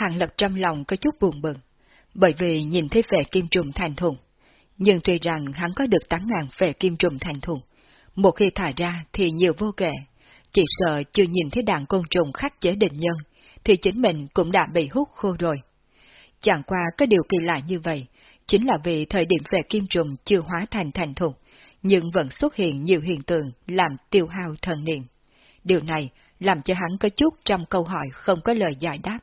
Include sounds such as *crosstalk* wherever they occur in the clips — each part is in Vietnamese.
Hàng Lập trong lòng có chút buồn bực, bởi vì nhìn thấy vệ kim trùng thành thùng. Nhưng tuy rằng hắn có được 8.000 vệ kim trùng thành thùng, một khi thả ra thì nhiều vô kể, chỉ sợ chưa nhìn thấy đàn côn trùng khắc chế định nhân, thì chính mình cũng đã bị hút khô rồi. Chẳng qua có điều kỳ lạ như vậy, chính là vì thời điểm về kim trùng chưa hóa thành thành thục, nhưng vẫn xuất hiện nhiều hiện tượng làm tiêu hao thần niệm. Điều này làm cho hắn có chút trong câu hỏi không có lời giải đáp.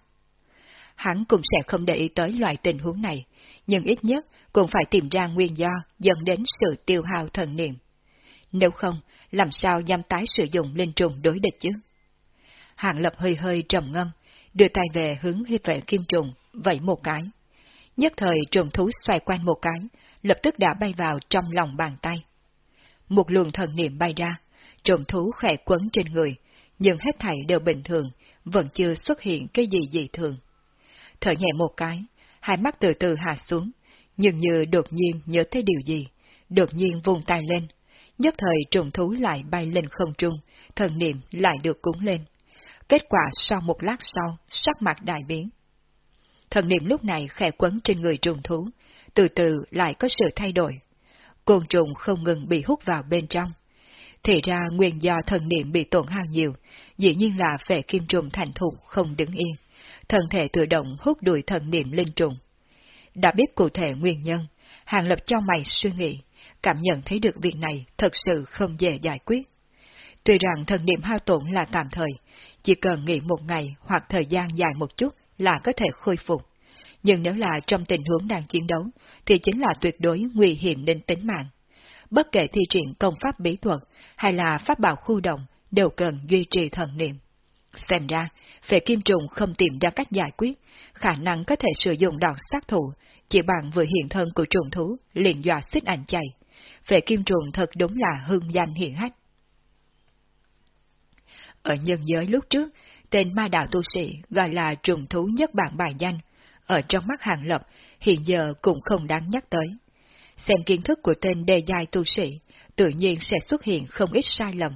Hắn cũng sẽ không để ý tới loại tình huống này, nhưng ít nhất cũng phải tìm ra nguyên do dẫn đến sự tiêu hao thần niệm. Nếu không, làm sao dám tái sử dụng linh trùng đối địch chứ? Hạng lập hơi hơi trầm ngâm, đưa tay về hướng hiệp vệ kim trùng, vẫy một cái. Nhất thời trùng thú xoay quanh một cái, lập tức đã bay vào trong lòng bàn tay. Một luồng thần niệm bay ra, trùng thú khẽ quấn trên người, nhưng hết thảy đều bình thường, vẫn chưa xuất hiện cái gì dị thường. Thở nhẹ một cái, hai mắt từ từ hạ xuống, nhưng như đột nhiên nhớ tới điều gì, đột nhiên vung tay lên. Nhất thời trùng thú lại bay lên không trung, thần niệm lại được cúng lên. Kết quả sau một lát sau, sắc mặt đại biến. Thần niệm lúc này khẽ quấn trên người trùng thú, từ từ lại có sự thay đổi. Côn trùng không ngừng bị hút vào bên trong. Thì ra nguyên do thần niệm bị tổn hao nhiều, dĩ nhiên là về kim trùng thành thục không đứng yên. Thần thể tự động hút đuổi thần niệm linh trùng. Đã biết cụ thể nguyên nhân, Hàng Lập cho mày suy nghĩ, cảm nhận thấy được việc này thật sự không dễ giải quyết. Tuy rằng thần niệm hao tổn là tạm thời, chỉ cần nghỉ một ngày hoặc thời gian dài một chút là có thể khôi phục. Nhưng nếu là trong tình huống đang chiến đấu, thì chính là tuyệt đối nguy hiểm đến tính mạng. Bất kể thi triển công pháp bí thuật hay là pháp bảo khu động, đều cần duy trì thần niệm. Xem ra, về kim trùng không tìm ra cách giải quyết, khả năng có thể sử dụng đòn sát thủ, chỉ bằng vừa hiện thân của trùng thú, liền dọa xích ảnh chạy. Về kim trùng thật đúng là hưng danh hiển hách. Ở nhân giới lúc trước, tên ma đạo tu sĩ gọi là trùng thú nhất bản bài danh, ở trong mắt hàng lập hiện giờ cũng không đáng nhắc tới. Xem kiến thức của tên đề dài tu sĩ, tự nhiên sẽ xuất hiện không ít sai lầm.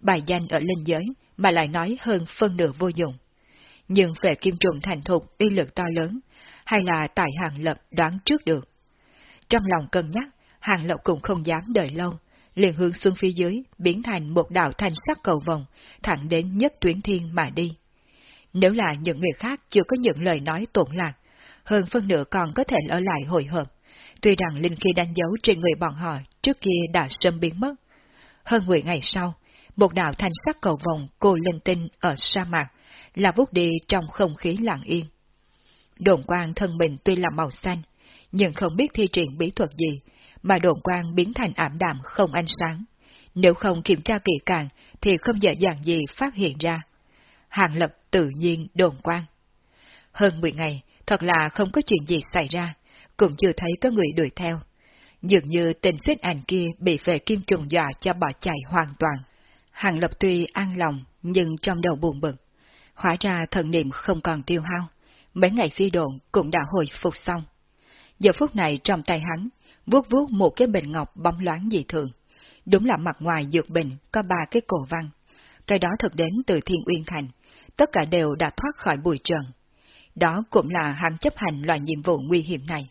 Bài danh ở linh giới mà lại nói hơn phân nửa vô dụng. Nhưng về kim trùng thành thục uy lực to lớn, hay là tại hàng lập đoán trước được. Trong lòng cân nhắc, hàng lập cũng không dám đợi lâu, liền hướng xuống phía dưới, biến thành một đạo thanh sắc cầu vòng, thẳng đến nhất tuyến thiên mà đi. Nếu là những người khác chưa có những lời nói tổn lạc, hơn phân nửa còn có thể ở lại hồi hợp. tuy rằng linh khí đánh dấu trên người bọn họ trước kia đã sớm biến mất. Hơn 10 ngày sau, một đạo thanh sắc cầu vòng cô linh tinh ở sa mạc, là vút đi trong không khí lặng yên. Đồn quang thân mình tuy là màu xanh, nhưng không biết thi triển bí thuật gì, mà đồn quang biến thành ảm đạm không ánh sáng. Nếu không kiểm tra kỹ càng thì không dễ dàng gì phát hiện ra. Hàng lập tự nhiên đồn quang. Hơn 10 ngày, thật là không có chuyện gì xảy ra, cũng chưa thấy có người đuổi theo. Dường như tình xích ảnh kia bị về kim trùng dọa cho bỏ chạy hoàn toàn. Hàng lập tuy an lòng, nhưng trong đầu buồn bực. Hóa ra thần niệm không còn tiêu hao, mấy ngày phi độn cũng đã hồi phục xong. Giờ phút này trong tay hắn, vuốt vuốt một cái bình ngọc bóng loáng dị thường. Đúng là mặt ngoài dược bình có ba cái cổ văn. Cái đó thật đến từ Thiên Uyên Thành, tất cả đều đã thoát khỏi bụi trần. Đó cũng là hắn chấp hành loại nhiệm vụ nguy hiểm này.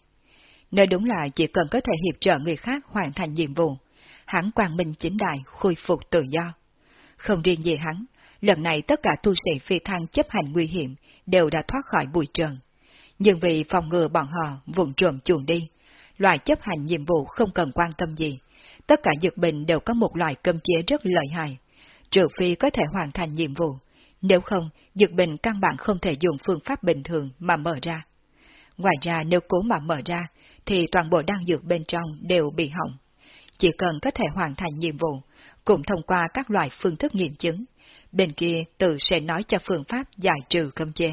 Nơi đúng là chỉ cần có thể hiệp trợ người khác hoàn thành nhiệm vụ, hắn quang minh chính đại khôi phục tự do. Không riêng gì hắn, lần này tất cả tu sĩ phi thăng chấp hành nguy hiểm đều đã thoát khỏi bụi trần. Nhưng vì phòng ngừa bọn họ vụn trộm chuồn đi, loại chấp hành nhiệm vụ không cần quan tâm gì. Tất cả dược bình đều có một loại cơm chế rất lợi hại, trừ phi có thể hoàn thành nhiệm vụ. Nếu không, dược bình căn bản không thể dùng phương pháp bình thường mà mở ra. Ngoài ra nếu cố mà mở ra, thì toàn bộ đan dược bên trong đều bị hỏng. Chỉ cần có thể hoàn thành nhiệm vụ, cũng thông qua các loại phương thức nghiệm chứng, bên kia tự sẽ nói cho phương pháp giải trừ cấm chế.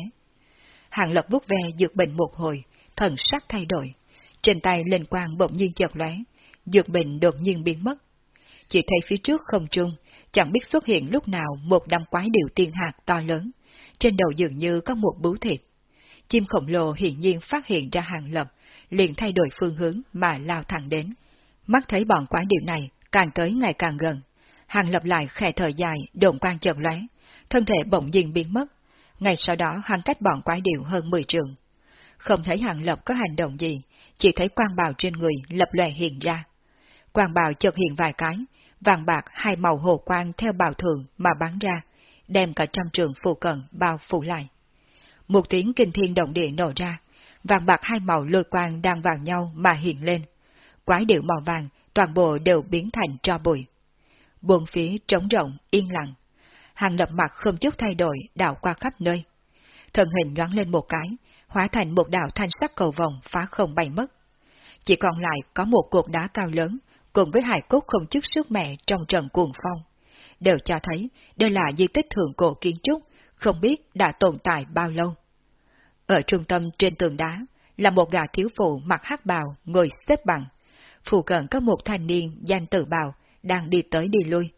Hàng lập vút ve dược bình một hồi, thần sắc thay đổi. Trên tay lên quang bỗng nhiên chợt lóe, dược bình đột nhiên biến mất. Chỉ thấy phía trước không trung, chẳng biết xuất hiện lúc nào một đám quái điệu tiên hạt to lớn, trên đầu dường như có một bướu thịt. Chim khổng lồ hiển nhiên phát hiện ra hàng lập, liền thay đổi phương hướng mà lao thẳng đến. Mắt thấy bọn quái điệu này càng tới ngày càng gần. Hàng lập lại khẽ thở dài, đồn quang chợt lóe, thân thể bỗng nhiên biến mất. Ngay sau đó hắn cách bọn quái điệu hơn 10 trường. Không thấy Hàng Lập có hành động gì, chỉ thấy quang bào trên người lập lòe hiện ra. Quang bào chợt hiện vài cái, vàng bạc hai màu hồ quang theo bào thường mà bắn ra, đem cả trăm trường phù cận bao phủ lại. Một tiếng kinh thiên động địa nổ ra, vàng bạc hai màu lôi quang đang vào nhau mà hiện lên. Quái điệu màu vàng, toàn bộ đều biến thành tro bụi. Buồn phía trống rộng, yên lặng. Hàng lập mặt không chút thay đổi, đảo qua khắp nơi. Thân hình nhoáng lên một cái, hóa thành một đạo thanh sắc cầu vòng phá không bay mất. Chỉ còn lại có một cột đá cao lớn, cùng với hài cốt không chút sức mẹ trong trận cuồng phong. Đều cho thấy đây là di tích thượng cổ kiến trúc, không biết đã tồn tại bao lâu. Ở trung tâm trên tường đá là một gà thiếu phụ mặc hắc bào ngồi xếp bằng. Phụ cận có một thanh niên danh tử bào đang đi tới đi lui.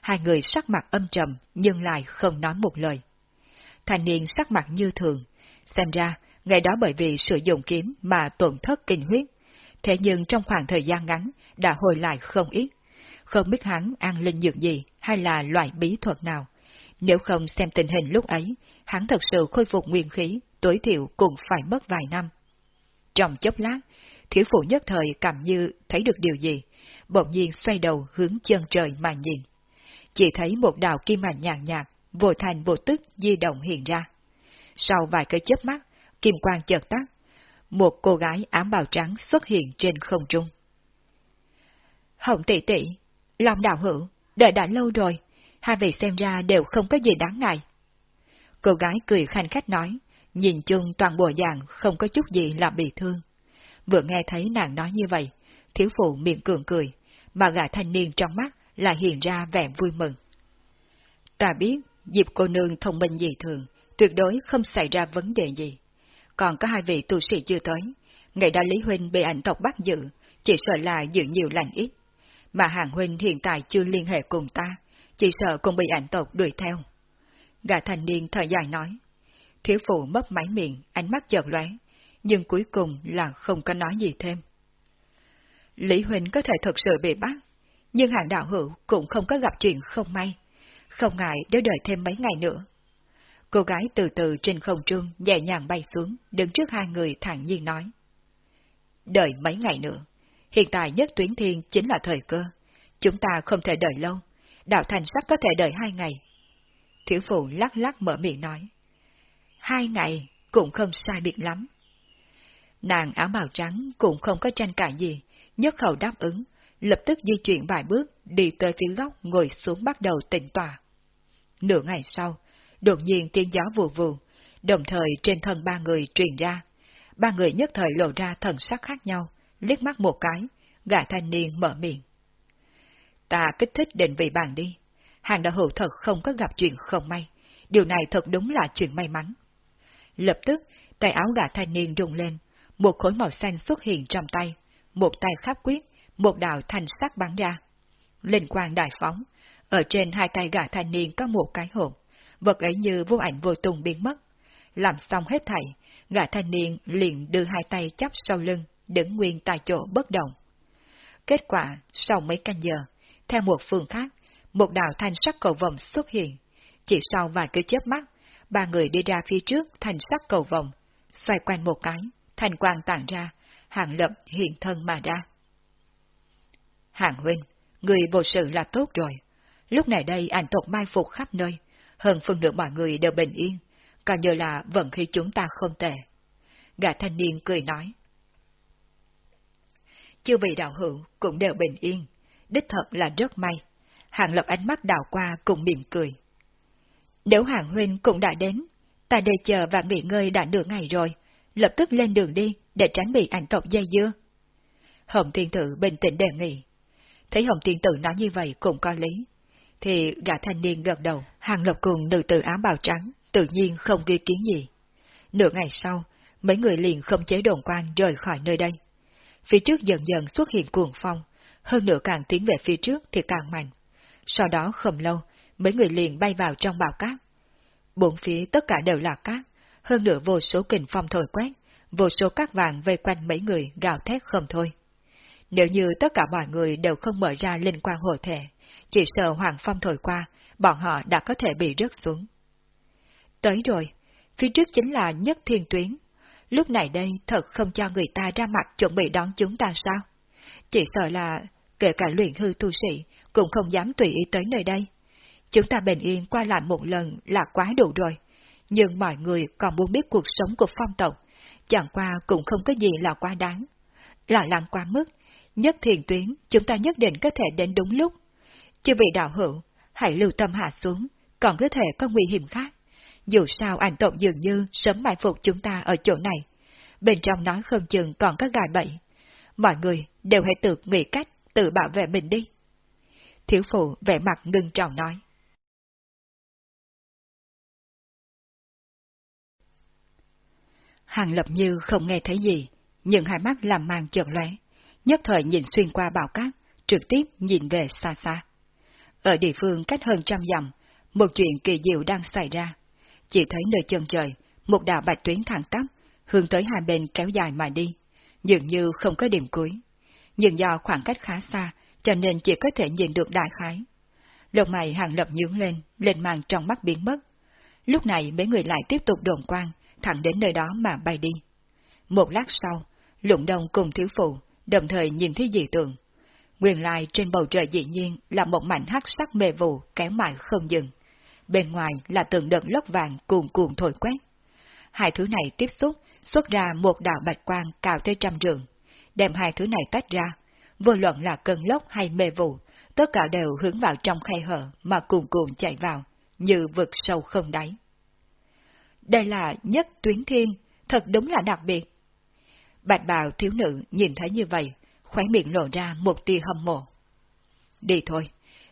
Hai người sắc mặt âm trầm nhưng lại không nói một lời. Thanh niên sắc mặt như thường, xem ra ngày đó bởi vì sử dụng kiếm mà tổn thất kinh huyết. Thế nhưng trong khoảng thời gian ngắn đã hồi lại không ít. Không biết hắn ăn linh dược gì hay là loại bí thuật nào. Nếu không xem tình hình lúc ấy, hắn thật sự khôi phục nguyên khí, tối thiểu cũng phải mất vài năm. Trong chốc lát, thiếu phụ nhất thời cảm như thấy được điều gì, bỗng nhiên xoay đầu hướng chân trời mà nhìn. Chỉ thấy một đạo kim ảnh nhàn nhạt, vô thành vô tức di động hiện ra. Sau vài cái chớp mắt, kim quang chợt tắt, một cô gái ám bào trắng xuất hiện trên không trung. Hồng tỷ tỷ, Long đạo hữu, đợi đã lâu rồi, hai vị xem ra đều không có gì đáng ngại. Cô gái cười khanh khách nói, nhìn chung toàn bộ dạng không có chút gì là bị thương. Vừa nghe thấy nàng nói như vậy, thiếu phụ miệng cường cười, mà gã thanh niên trong mắt lại hiện ra vẻ vui mừng. Ta biết, dịp cô nương thông minh dị thường, tuyệt đối không xảy ra vấn đề gì. Còn có hai vị tu sĩ chưa tới, ngày đó Lý Huynh bị ảnh tộc bắt giữ, chỉ sợ là giữ nhiều lành ít. Mà Hàng Huynh hiện tại chưa liên hệ cùng ta, chỉ sợ cũng bị ảnh tộc đuổi theo. Gã thanh niên thời dài nói. Thiếu phụ mất máy miệng, ánh mắt chợt lóe, nhưng cuối cùng là không có nói gì thêm. Lý Huỳnh có thể thật sự bị bắt, nhưng hàng đạo hữu cũng không có gặp chuyện không may, không ngại để đợi thêm mấy ngày nữa. Cô gái từ từ trên không trung nhẹ nhàng bay xuống, đứng trước hai người thẳng nhiên nói. Đợi mấy ngày nữa, hiện tại nhất tuyến thiên chính là thời cơ, chúng ta không thể đợi lâu, đạo thành sắc có thể đợi hai ngày. Thiếu phụ lắc lắc mở miệng nói. Hai ngày cũng không sai biệt lắm. Nàng áo bào trắng cũng không có tranh cãi gì, nhất khẩu đáp ứng, lập tức di chuyển vài bước đi tới phía góc ngồi xuống bắt đầu tịnh tòa. Nửa ngày sau, đột nhiên tiếng gió vù vù, đồng thời trên thân ba người truyền ra. Ba người nhất thời lộ ra thần sắc khác nhau, liếc mắt một cái, gã thanh niên mở miệng. Ta kích thích định vị bàn đi. Hàng đạo hữu thật không có gặp chuyện không may. Điều này thật đúng là chuyện may mắn. Lập tức, tay áo gã thanh niên rung lên, một khối màu xanh xuất hiện trong tay, một tay khắp quyết, một đạo thanh sắc bắn ra. Linh quang đại phóng, ở trên hai tay gã thanh niên có một cái hộp, vật ấy như vô ảnh vô tung biến mất. Làm xong hết thảy, gã thanh niên liền đưa hai tay chắp sau lưng, đứng nguyên tại chỗ bất động. Kết quả, sau mấy canh giờ, theo một phương khác, một đạo thanh sắc cầu vòng xuất hiện. Chỉ sau vài cái chớp mắt, ba người đi ra phía trước thanh sắc cầu vòng, xoay quanh một cái, thành quang tản ra, hạng lập hiện thân mà ra. Hạng huynh, người vô sự là tốt rồi. Lúc này đây ảnh tộc mai phục khắp nơi, hơn phần nửa mọi người đều bình yên, còn nhờ là vận khi chúng ta không tệ. Gã thanh niên cười nói. Chư vị đạo hữu cũng đều bình yên, đích thật là rất may. Hàng lập ánh mắt đảo qua cùng mỉm cười. Nếu hàng huynh cũng đã đến, ta đây chờ và nghỉ ngơi đã nửa ngày rồi, lập tức lên đường đi để tránh bị ảnh tộc dây dưa. Hồng Thiên tử bình tĩnh đề nghị. Thấy Hồng Thiên tử nói như vậy cũng có lý. Thì gã thanh niên gật đầu, hàng lập cùng nữ tử áo bào trắng, tự nhiên không ghi kiến gì. Nửa ngày sau, mấy người liền không chế đồn quan rời khỏi nơi đây. Phía trước dần dần xuất hiện cuồng phong, hơn nữa càng tiến về phía trước thì càng mạnh. Sau đó không lâu, mấy người liền bay vào trong bào cát. Bốn phía tất cả đều là cát, hơn nữa vô số kình phong thổi quét, vô số cát vàng vây quanh mấy người gào thét không thôi. Nếu như tất cả mọi người đều không mở ra linh quan hộ thể, chỉ sợ hoàng phong thổi qua, bọn họ đã có thể bị rớt xuống. Tới rồi, phía trước chính là nhất thiên tuyến. Lúc này đây thật không cho người ta ra mặt chuẩn bị đón chúng ta sao? Chỉ sợ là kể cả luyện hư tu sĩ cũng không dám tùy ý tới nơi đây. Chúng ta bình yên qua lại một lần là quá đủ rồi. Nhưng mọi người còn muốn biết cuộc sống của phong tộc, chẳng qua cũng không có gì là quá đáng. Lo lắng quá mức, nhất thiền tuyến chúng ta nhất định có thể đến đúng lúc. Chứ vị đạo hữu, hãy lưu tâm hạ xuống, còn có thể có nguy hiểm khác. Dù sao ảnh tộc dường như sớm mai phục chúng ta ở chỗ này. Bên trong nói không chừng còn có gài bẫy. Mọi người đều hãy tự nghĩ cách tự bảo vệ mình đi. Thiếu phụ vẻ mặt ngưng trọng nói. Hàng lập như không nghe thấy gì, nhưng hai mắt làm màn chợt lóe, nhất thời nhìn xuyên qua bào cát, trực tiếp nhìn về xa xa. Ở địa phương cách hơn trăm dặm, một chuyện kỳ diệu đang xảy ra. Chỉ thấy nơi chân trời, một đạo bạch tuyến thẳng tắp, hướng tới hai bên kéo dài mà đi, dường như không có điểm cuối. Nhưng do khoảng cách khá xa, cho nên chỉ có thể nhìn được đại khái. Lông mày hàng lập nhướng lên, lên màn trong mắt biến mất. Lúc này mấy người lại tiếp tục đồn quang, thẳng đến nơi đó mà bay đi. Một lát sau, lụng đông cùng thiếu phụ, đồng thời nhìn thấy dị tượng. Nguyên lai trên bầu trời dĩ nhiên là một mảnh hắc sắc mê vụ kéo mãi không dừng. Bên ngoài là từng đợt lốc vàng cuồn cuộn thổi quét. Hai thứ này tiếp xúc, xuất ra một đạo bạch quang cao tới trăm trường. Đem hai thứ này tách ra, vô luận là cơn lốc hay mê vụ, tất cả đều hướng vào trong khay hở mà cuồn cuộn chạy vào, như vực sâu không đáy. Đây là nhất tuyến thiên, thật đúng là đặc biệt. Bạch bào thiếu nữ nhìn thấy như vậy, khóe miệng lộ ra một tia hâm mộ. Đi thôi,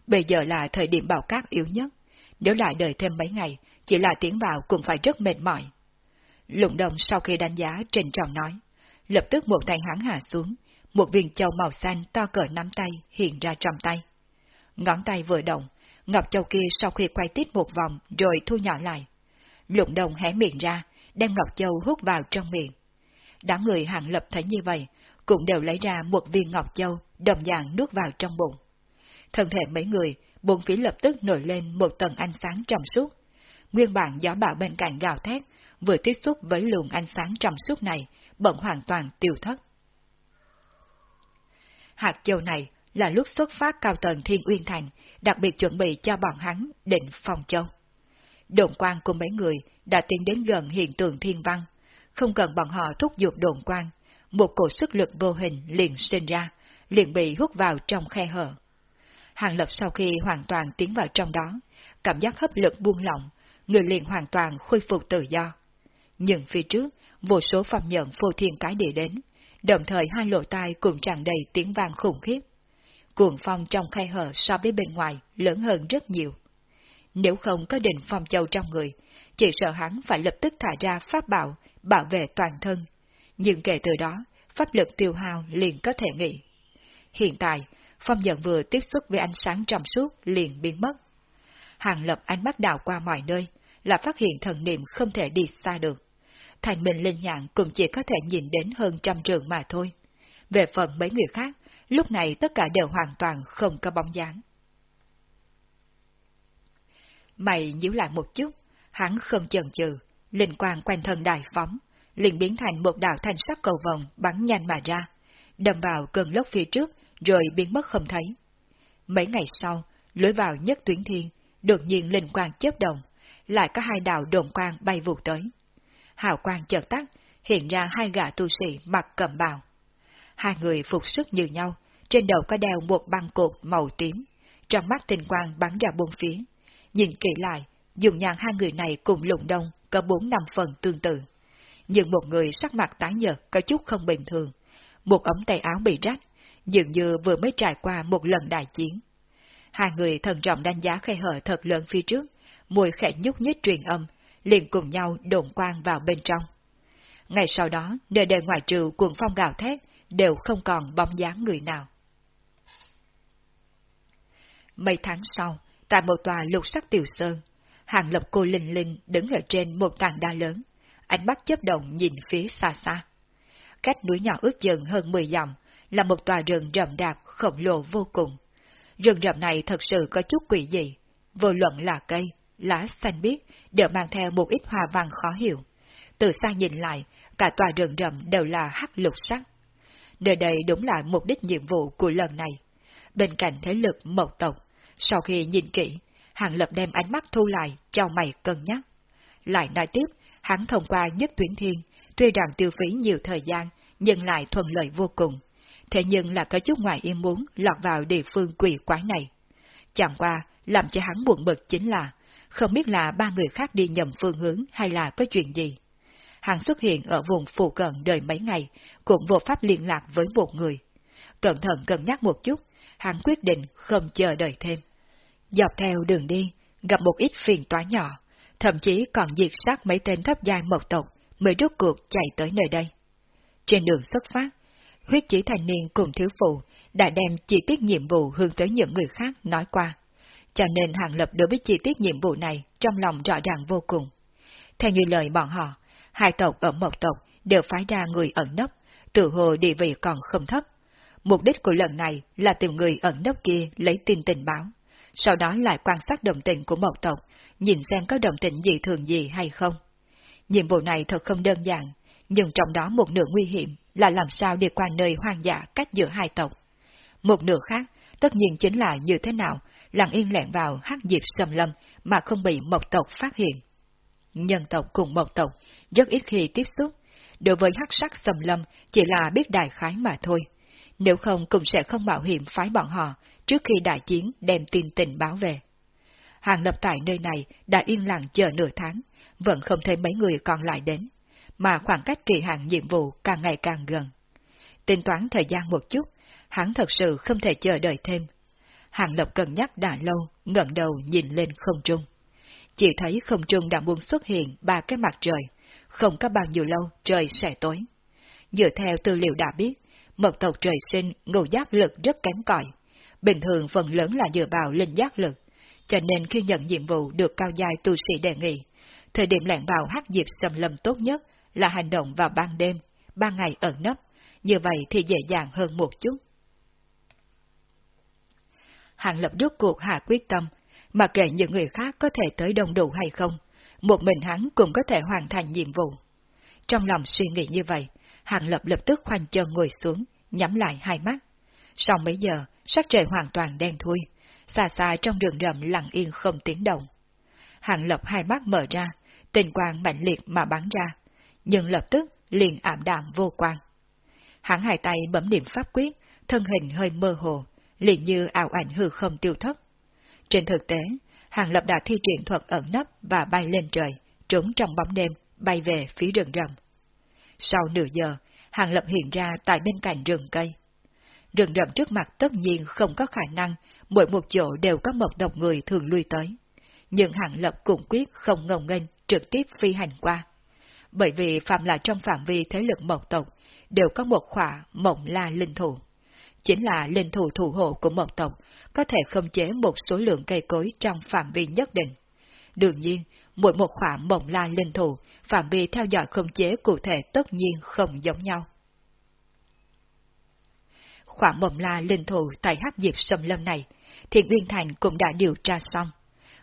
bây giờ là thời điểm bảo cát yếu nhất, nếu lại đợi thêm mấy ngày, chỉ là tiến vào cũng phải rất mệt mỏi. Lụng đồng sau khi đánh giá trình trọng nói, lập tức một tay hắn hạ xuống, một viên châu màu xanh to cỡ nắm tay hiện ra trong tay. Ngón tay vừa động, ngọc châu kia sau khi quay tít một vòng rồi thu nhỏ lại. Lụng đồng hé miệng ra, đem ngọc châu hút vào trong miệng. Đám người hạng lập thấy như vậy, cũng đều lấy ra một viên ngọc châu, đồng dạng nuốt vào trong bụng. Thân thể mấy người, bốn phía lập tức nổi lên một tầng ánh sáng trong suốt. Nguyên bản gió bão bên cạnh gào thét, vừa tiếp xúc với luồng ánh sáng trong suốt này, bận hoàn toàn tiêu thất. Hạt châu này là lúc xuất phát cao tầng Thiên Uyên Thành, đặc biệt chuẩn bị cho bọn hắn định phòng châu. Đồn quan của mấy người đã tiến đến gần hiện tượng thiên văn, không cần bọn họ thúc giục đồn quan, một cổ sức lực vô hình liền sinh ra, liền bị hút vào trong khe hở. Hàng Lập sau khi hoàn toàn tiến vào trong đó, cảm giác hấp lực buông lỏng, người liền hoàn toàn khôi phục tự do. Nhưng phía trước, vô số phong nhận phô thiên cái địa đến, đồng thời hai lỗ tai cũng tràn đầy tiếng vang khủng khiếp. Cuồng phong trong khe hở so với bên ngoài lớn hơn rất nhiều. Nếu không có định phong châu trong người, chỉ sợ hắn phải lập tức thả ra pháp bảo, bảo vệ toàn thân. Nhưng kể từ đó, pháp lực tiêu hao liền có thể nghỉ. Hiện tại, phong nhận vừa tiếp xúc với ánh sáng trong suốt liền biến mất. Hàng lập ánh mắt đào qua mọi nơi, là phát hiện thần niệm không thể đi xa được. Thành mình linh nhạn cũng chỉ có thể nhìn đến hơn trăm trường mà thôi. Về phần mấy người khác, lúc này tất cả đều hoàn toàn không có bóng dáng. Mày nhíu lại một chút, hắn không chần chừ, linh quang quanh thân đại phóng, liền biến thành một đạo thanh sắc cầu vòng bắn nhanh mà ra, đâm vào cơn lốc phía trước, rồi biến mất không thấy. Mấy ngày sau, lối vào nhất tuyến thiên, đột nhiên linh quang chớp động, lại có hai đạo đồn quang bay vụt tới. Hào quang chợt tắt, hiện ra hai gã tu sĩ mặc cẩm bào. Hai người phục sức như nhau, trên đầu có đeo một băng cột màu tím, trong mắt tình quang bắn ra bốn phía. Nhìn kỹ lại, dùng nhàn hai người này cùng lụng đông có bốn năm phần tương tự. Nhưng một người sắc mặt tái nhợt có chút không bình thường, một ống tay áo bị rách, dường như vừa mới trải qua một lần đại chiến. Hai người thần trọng đánh giá khe hở thật lớn phía trước, mùi khẽ nhúc nhích truyền âm, liền cùng nhau đồn quang vào bên trong. Ngày sau đó, nơi đề ngoài trừ cuồng phong gào thét, đều không còn bóng dáng người nào. Mấy tháng sau, tại một tòa lục sắc tiểu sơn, hàng lập cô linh linh đứng ở trên một tảng đa lớn, ánh mắt chớp động nhìn phía xa xa. Cách núi nhỏ ước chừng hơn 10 dặm là một tòa rừng rậm đạp khổng lồ vô cùng. Rừng rậm này thật sự có chút quỷ dị, vô luận là cây, lá xanh biếc đều mang theo một ít hoa văn khó hiểu. Từ xa nhìn lại, cả tòa rừng rậm đều là hắc lục sắc. Nơi đây đúng là mục đích nhiệm vụ của lần này. Bên cạnh thế lực mộc tộc, sau khi nhìn kỹ, Hàng Lập đem ánh mắt thu lại, cho mày cân nhắc. Lại nói tiếp, hắn thông qua nhất tuyến thiên, tuy rằng tiêu phí nhiều thời gian, nhưng lại thuận lợi vô cùng. Thế nhưng là có chút ngoài im muốn lọt vào địa phương quỷ quái này. Chẳng qua, làm cho hắn buồn bực chính là, không biết là ba người khác đi nhầm phương hướng hay là có chuyện gì. Hắn xuất hiện ở vùng phụ cận đời mấy ngày, cũng vô pháp liên lạc với một người. Cẩn thận cân nhắc một chút, hắn quyết định không chờ đợi thêm. Dọc theo đường đi, gặp một ít phiền toái nhỏ, thậm chí còn diệt sát mấy tên thấp giai mộc tộc mới rút cuộc chạy tới nơi đây. Trên đường xuất phát, huyết chỉ thanh niên cùng thiếu phụ đã đem chi tiết nhiệm vụ hướng tới những người khác nói qua. Cho nên Hàng Lập đối với chi tiết nhiệm vụ này trong lòng rõ ràng vô cùng. Theo như lời bọn họ, hai tộc ở mộc tộc đều phái ra người ẩn nấp, tự hồ địa vị còn không thấp. Mục đích của lần này là tìm người ẩn nấp kia lấy tin tình báo, sau đó lại quan sát đồng tình của mộc tộc, nhìn xem có đồng tình gì thường gì hay không. Nhiệm vụ này thật không đơn giản, nhưng trong đó một nửa nguy hiểm là làm sao đi qua nơi hoang dã cách giữa hai tộc. Một nửa khác, tất nhiên chính là như thế nào lặng yên lẹn vào hắc diệp sầm lâm mà không bị mộc tộc phát hiện. Nhân tộc cùng mộc tộc rất ít khi tiếp xúc, đối với hắc sắc sầm lâm chỉ là biết đại khái mà thôi. Nếu không cũng sẽ không mạo hiểm phái bọn họ trước khi đại chiến đem tin tình báo về. Hàng lập tại nơi này đã yên lặng chờ nửa tháng, vẫn không thấy mấy người còn lại đến, mà khoảng cách kỳ hạn nhiệm vụ càng ngày càng gần. Tính toán thời gian một chút, hắn thật sự không thể chờ đợi thêm. Hàng lập cân nhắc đã lâu, ngẩng đầu nhìn lên không trung. Chỉ thấy không trung đã buông xuất hiện ba cái mặt trời, không có bao nhiêu lâu trời sẽ tối. Dựa theo tư liệu đã biết, mật tộc trời sinh ngũ giác lực rất kém cỏi, bình thường phần lớn là dựa vào linh giác lực, cho nên khi nhận nhiệm vụ được cao giai tu sĩ đề nghị, thời điểm lẻn vào hắc diệp xâm lâm tốt nhất là hành động vào ban đêm, ban ngày ẩn nấp, như vậy thì dễ dàng hơn một chút. Hàng lập rút cuộc hạ quyết tâm, mà kể những người khác có thể tới đông đủ hay không, một mình hắn cũng có thể hoàn thành nhiệm vụ. Trong lòng suy nghĩ như vậy, Hàng lập lập tức khoanh chân ngồi xuống, nhắm lại hai mắt. Sau mấy giờ, sắc trời hoàn toàn đen thui, xa xa trong rừng rậm lặng yên không tiếng động. Hàng lập hai mắt mở ra, tình quang mạnh liệt mà bắn ra, nhưng lập tức liền ảm đạm vô quang. Hắn hai tay bấm niệm pháp quyết, thân hình hơi mơ hồ, liền như ảo ảnh hư không tiêu thất. Trên thực tế, Hàng Lập đã thi triển thuật ẩn nấp và bay lên trời, trốn trong bóng đêm, bay về phía rừng rậm. Sau nửa giờ, Hàng Lập hiện ra tại bên cạnh rừng cây. Rừng rậm trước mặt tất nhiên không có khả năng, mỗi một chỗ đều có một độc người thường lui tới. Nhưng Hàng Lập cũng quyết không ngồng nghênh trực tiếp phi hành qua. Bởi vì phạm là trong phạm vi thế lực mộc tộc, đều có một khỏa mộng la linh thủ chính là linh thủ thủ hộ của mộc tộc, có thể khống chế một số lượng cây cối trong phạm vi nhất định. Đương nhiên, mỗi một khỏa mộng la linh thủ, phạm vi theo dõi khống chế cụ thể tất nhiên không giống nhau. Khỏa mộng la linh thủ tại hắc diệp sâm lâm này, Thiện Nguyên Thành cũng đã điều tra xong.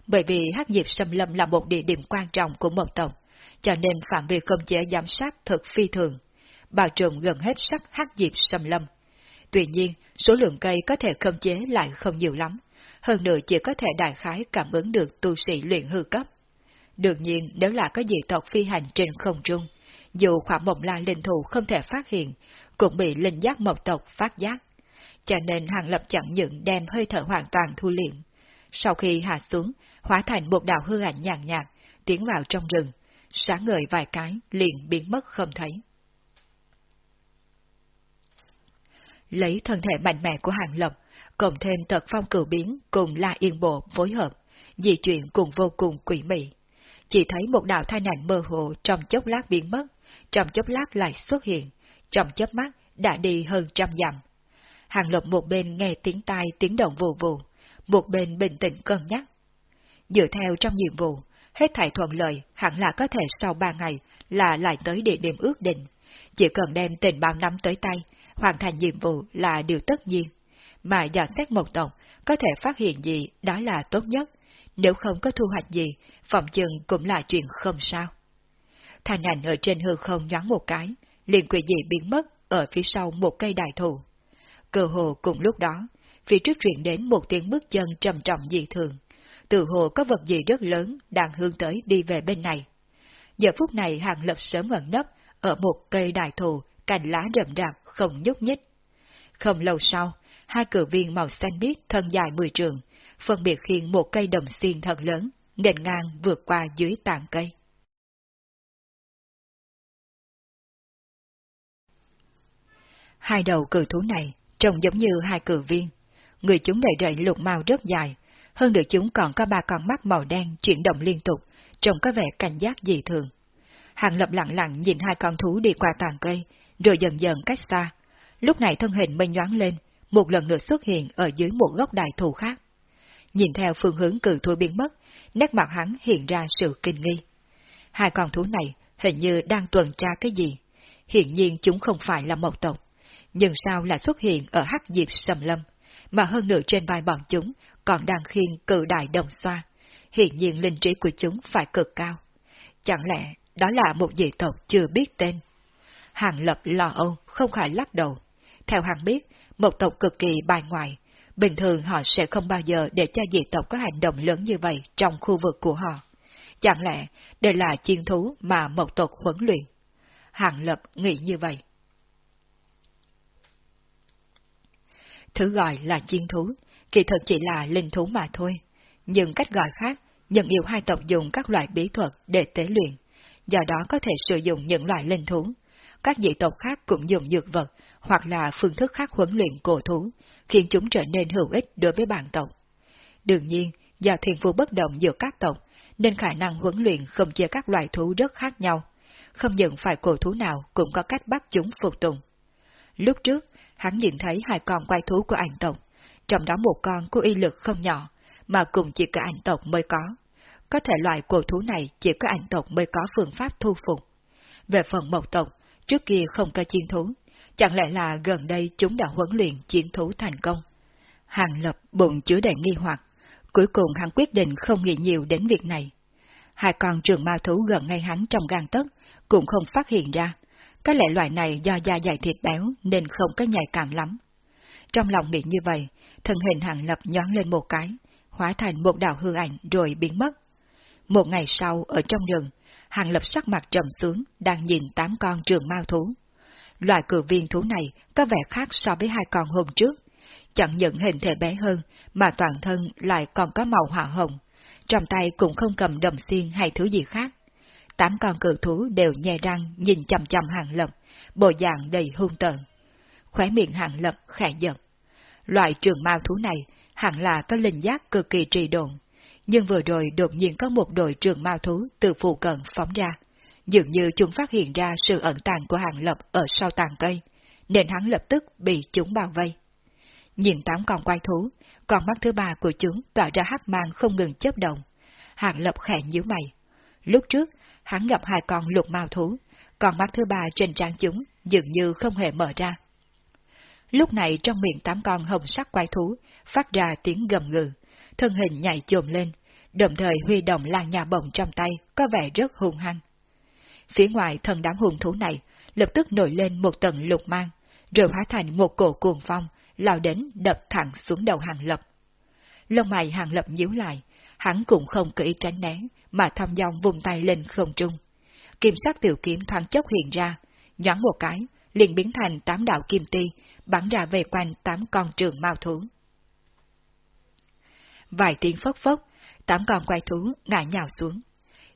Bởi vì hắc diệp sâm lâm là một địa điểm quan trọng của một tộc, cho nên phạm vi khống chế giám sát thật phi thường, bao trùm gần hết sắc hắc diệp sâm lâm, Tuy nhiên, số lượng cây có thể khống chế lại không nhiều lắm, hơn nữa chỉ có thể đại khái cảm ứng được tu sĩ luyện hư cấp. Đương nhiên, nếu là có dị tộc phi hành trên không trung, dù khoảng mộng la linh thù không thể phát hiện, cũng bị linh giác mộc tộc phát giác. Cho nên hàng lập chẳng những đem hơi thở hoàn toàn thu liệm. Sau khi hạ xuống, hóa thành một đạo hư ảnh nhàn nhạt, tiến vào trong rừng, sáng ngời vài cái, liền biến mất không thấy. lấy thân thể mạnh mẽ của Hàng Lập, cộng thêm tật phong cửu biến cùng La Yên Bộ phối hợp, di chuyển cùng vô cùng quỷ mị. Chỉ thấy một đạo thai nạn mơ hồ trong chốc lát biến mất, trong chốc lát lại xuất hiện, trong chớp mắt đã đi hơn trăm dặm. Hàng lộc một bên nghe tiếng tai tiếng động vù vù, một bên bình tĩnh cân nhắc. Dựa theo trong nhiệm vụ, hết thảy thuận lợi hẳn là có thể sau ba ngày là lại tới địa điểm ước định. Chỉ cần đem tình bao năm tới tay hoàn thành nhiệm vụ là điều tất nhiên. Mà dò xét một tổng có thể phát hiện gì đó là tốt nhất, nếu không có thu hoạch gì, phòng chừng cũng là chuyện không sao. Thanh ảnh ở trên hư không nhoáng một cái, liền quỷ dị biến mất ở phía sau một cây đại thụ. Cơ hồ cùng lúc đó, phía trước truyền đến một tiếng bước chân trầm trọng dị thường. Từ hồ có vật gì rất lớn đang hướng tới đi về bên này. Giờ phút này hàng lập sớm ẩn nấp ở một cây đại thụ, cành lá rậm rạp không nhúc nhích. Không lâu sau, hai cử viên màu xanh biếc thân dài mười trường, phân biệt khiên một cây đồng xiên thật lớn, nền ngang vượt qua dưới tàn cây. Hai đầu cử thú này trông giống như hai cử viên. Người chúng đầy rẫy lục màu rất dài, hơn nữa chúng còn có ba con mắt màu đen chuyển động liên tục, trông có vẻ cảnh giác dị thường. Hàng lập lặng lặng nhìn hai con thú đi qua tàn cây, rồi dần dần cách xa. Lúc này thân hình mênh nhoáng lên, một lần nữa xuất hiện ở dưới một gốc đại thụ khác. Nhìn theo phương hướng cự thú biến mất, nét mặt hắn hiện ra sự kinh nghi. Hai con thú này hình như đang tuần tra cái gì. Hiện nhiên chúng không phải là một tộc nhưng sao lại xuất hiện ở hắc diệp sầm lâm, mà hơn nữa trên vai bọn chúng còn đang khiêng cự đại đồng xoa. Hiện nhiên linh trí của chúng phải cực cao. Chẳng lẽ đó là một dị tộc chưa biết tên? Hàng lập lo âu, không khỏi lắc đầu. Theo hàng biết, một tộc cực kỳ bài ngoại, bình thường họ sẽ không bao giờ để cho dị tộc có hành động lớn như vậy trong khu vực của họ. Chẳng lẽ đây là chiên thú mà một tộc huấn luyện? Hàng lập nghĩ như vậy. Thứ gọi là chiên thú, kỳ thực chỉ là linh thú mà thôi. Nhưng cách gọi khác, nhận yêu hai tộc dùng các loại bí thuật để tế luyện, do đó có thể sử dụng những loại linh thú. Các dị tộc khác cũng dùng dược vật hoặc là phương thức khác huấn luyện cổ thú, khiến chúng trở nên hữu ích đối với bản tộc. Đương nhiên, do thiên phú bất động giữa các tộc, nên khả năng huấn luyện không chia các loài thú rất khác nhau. Không những phải cổ thú nào cũng có cách bắt chúng phục tùng. Lúc trước, hắn nhìn thấy hai con quay thú của ảnh tộc, trong đó một con có y lực không nhỏ, mà cùng chỉ có ảnh tộc mới có. Có thể loại cổ thú này chỉ có ảnh tộc mới có phương pháp thu phục. Về phần mộc tộc, trước kia không có chiến thú, chẳng lẽ là gần đây chúng đã huấn luyện chiến thú thành công. Hàng lập bụng chứa đầy nghi hoặc, cuối cùng hắn quyết định không nghĩ nhiều đến việc này. Hai con trường ma thú gần ngay hắn trong gan tấc, cũng không phát hiện ra, có lẽ loại này do da dày thịt béo nên không có nhạy cảm lắm. Trong lòng nghĩ như vậy, thân hình hàng lập nhón lên một cái, hóa thành một đạo hư ảnh rồi biến mất. Một ngày sau, ở trong rừng, hàng lập sắc mặt trầm xuống, đang nhìn tám con trường mao thú. Loại cử viên thú này có vẻ khác so với hai con hôm trước. Chẳng những hình thể bé hơn, mà toàn thân lại còn có màu hỏa hồng. Trong tay cũng không cầm đầm xiên hay thứ gì khác, tám con cự thú đều nhè răng nhìn chầm chầm hàng lập, bộ dạng đầy hung tợn. Khóe miệng hàng lập khẽ giật. Loại trường mao thú này hẳn là có linh giác cực kỳ trì độn, nhưng vừa rồi đột nhiên có một đội trường mao thú từ phụ cận phóng ra. Dường như chúng phát hiện ra sự ẩn tàng của hàng lập ở sau tàn cây, nên hắn lập tức bị chúng bao vây. Nhìn tám con quay thú, con mắt thứ ba của chúng tỏa ra hắc mang không ngừng chớp động. Hàng lập khẽ nhíu mày. Lúc trước, hắn gặp hai con lục mao thú, con mắt thứ ba trên trán chúng dường như không hề mở ra. Lúc này trong miệng tám con hồng sắc quay thú phát ra tiếng gầm ngừ, thân hình nhảy chồm lên, đồng thời huy động lan nhà bồng trong tay có vẻ rất hung hăng. Phía ngoài thần đám hùng thú này lập tức nổi lên một tầng lục mang, rồi hóa thành một cổ cuồng phong, lao đến đập thẳng xuống đầu hàng lập. Lông mày hàng lập nhíu lại, hắn cũng không kỹ tránh né, mà thăm dòng vùng tay lên không trung. Kim sắc tiểu kiếm thoáng chốc hiện ra, nhoáng một cái, liền biến thành tám đạo kim ti, bắn ra về quanh tám con trường mao thú. Vài tiếng phốc phốc, tám con quay thú ngã nhào xuống.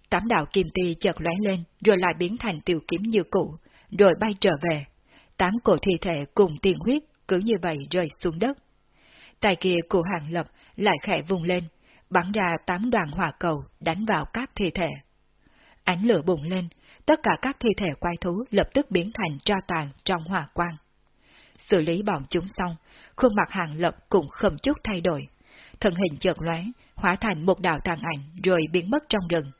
Tám đạo kim ti chợt lóe lên, rồi lại biến thành tiểu kiếm như cũ, rồi bay trở về. Tám cổ thi thể cùng tiền huyết cứ như vậy rơi xuống đất. Tay kia của hàng lập lại khẽ vùng lên, bắn ra tám đoàn hỏa cầu đánh vào các thi thể. Ánh lửa bùng lên, tất cả các thi thể quay thú lập tức biến thành tro tàn trong hỏa quang. Xử lý bọn chúng xong, khuôn mặt hàng lập cũng không chút thay đổi. Thân hình chợt lóe, hóa thành một đạo tàn ảnh rồi biến mất trong rừng.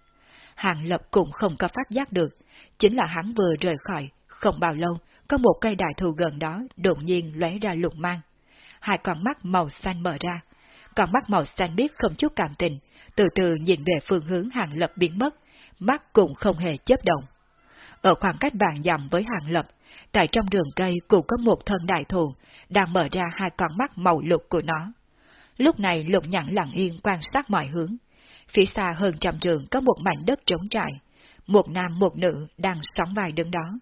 Hàng lập cũng không có phát giác được, chính là hắn vừa rời khỏi, không bao lâu, có một cây đại thụ gần đó đột nhiên lóe ra lục mang. Hai con mắt màu xanh mở ra, con mắt màu xanh biết không chút cảm tình, từ từ nhìn về phương hướng hàng lập biến mất, mắt cũng không hề chớp động. Ở khoảng cách bàn dặm với hàng lập, tại trong đường cây cũng có một thân đại thù, đang mở ra hai con mắt màu lục của nó. Lúc này lục nhãn lặng yên quan sát mọi hướng. Phía xa hơn trăm trường có một mảnh đất trống trải. Một nam một nữ đang sóng vai đứng đó.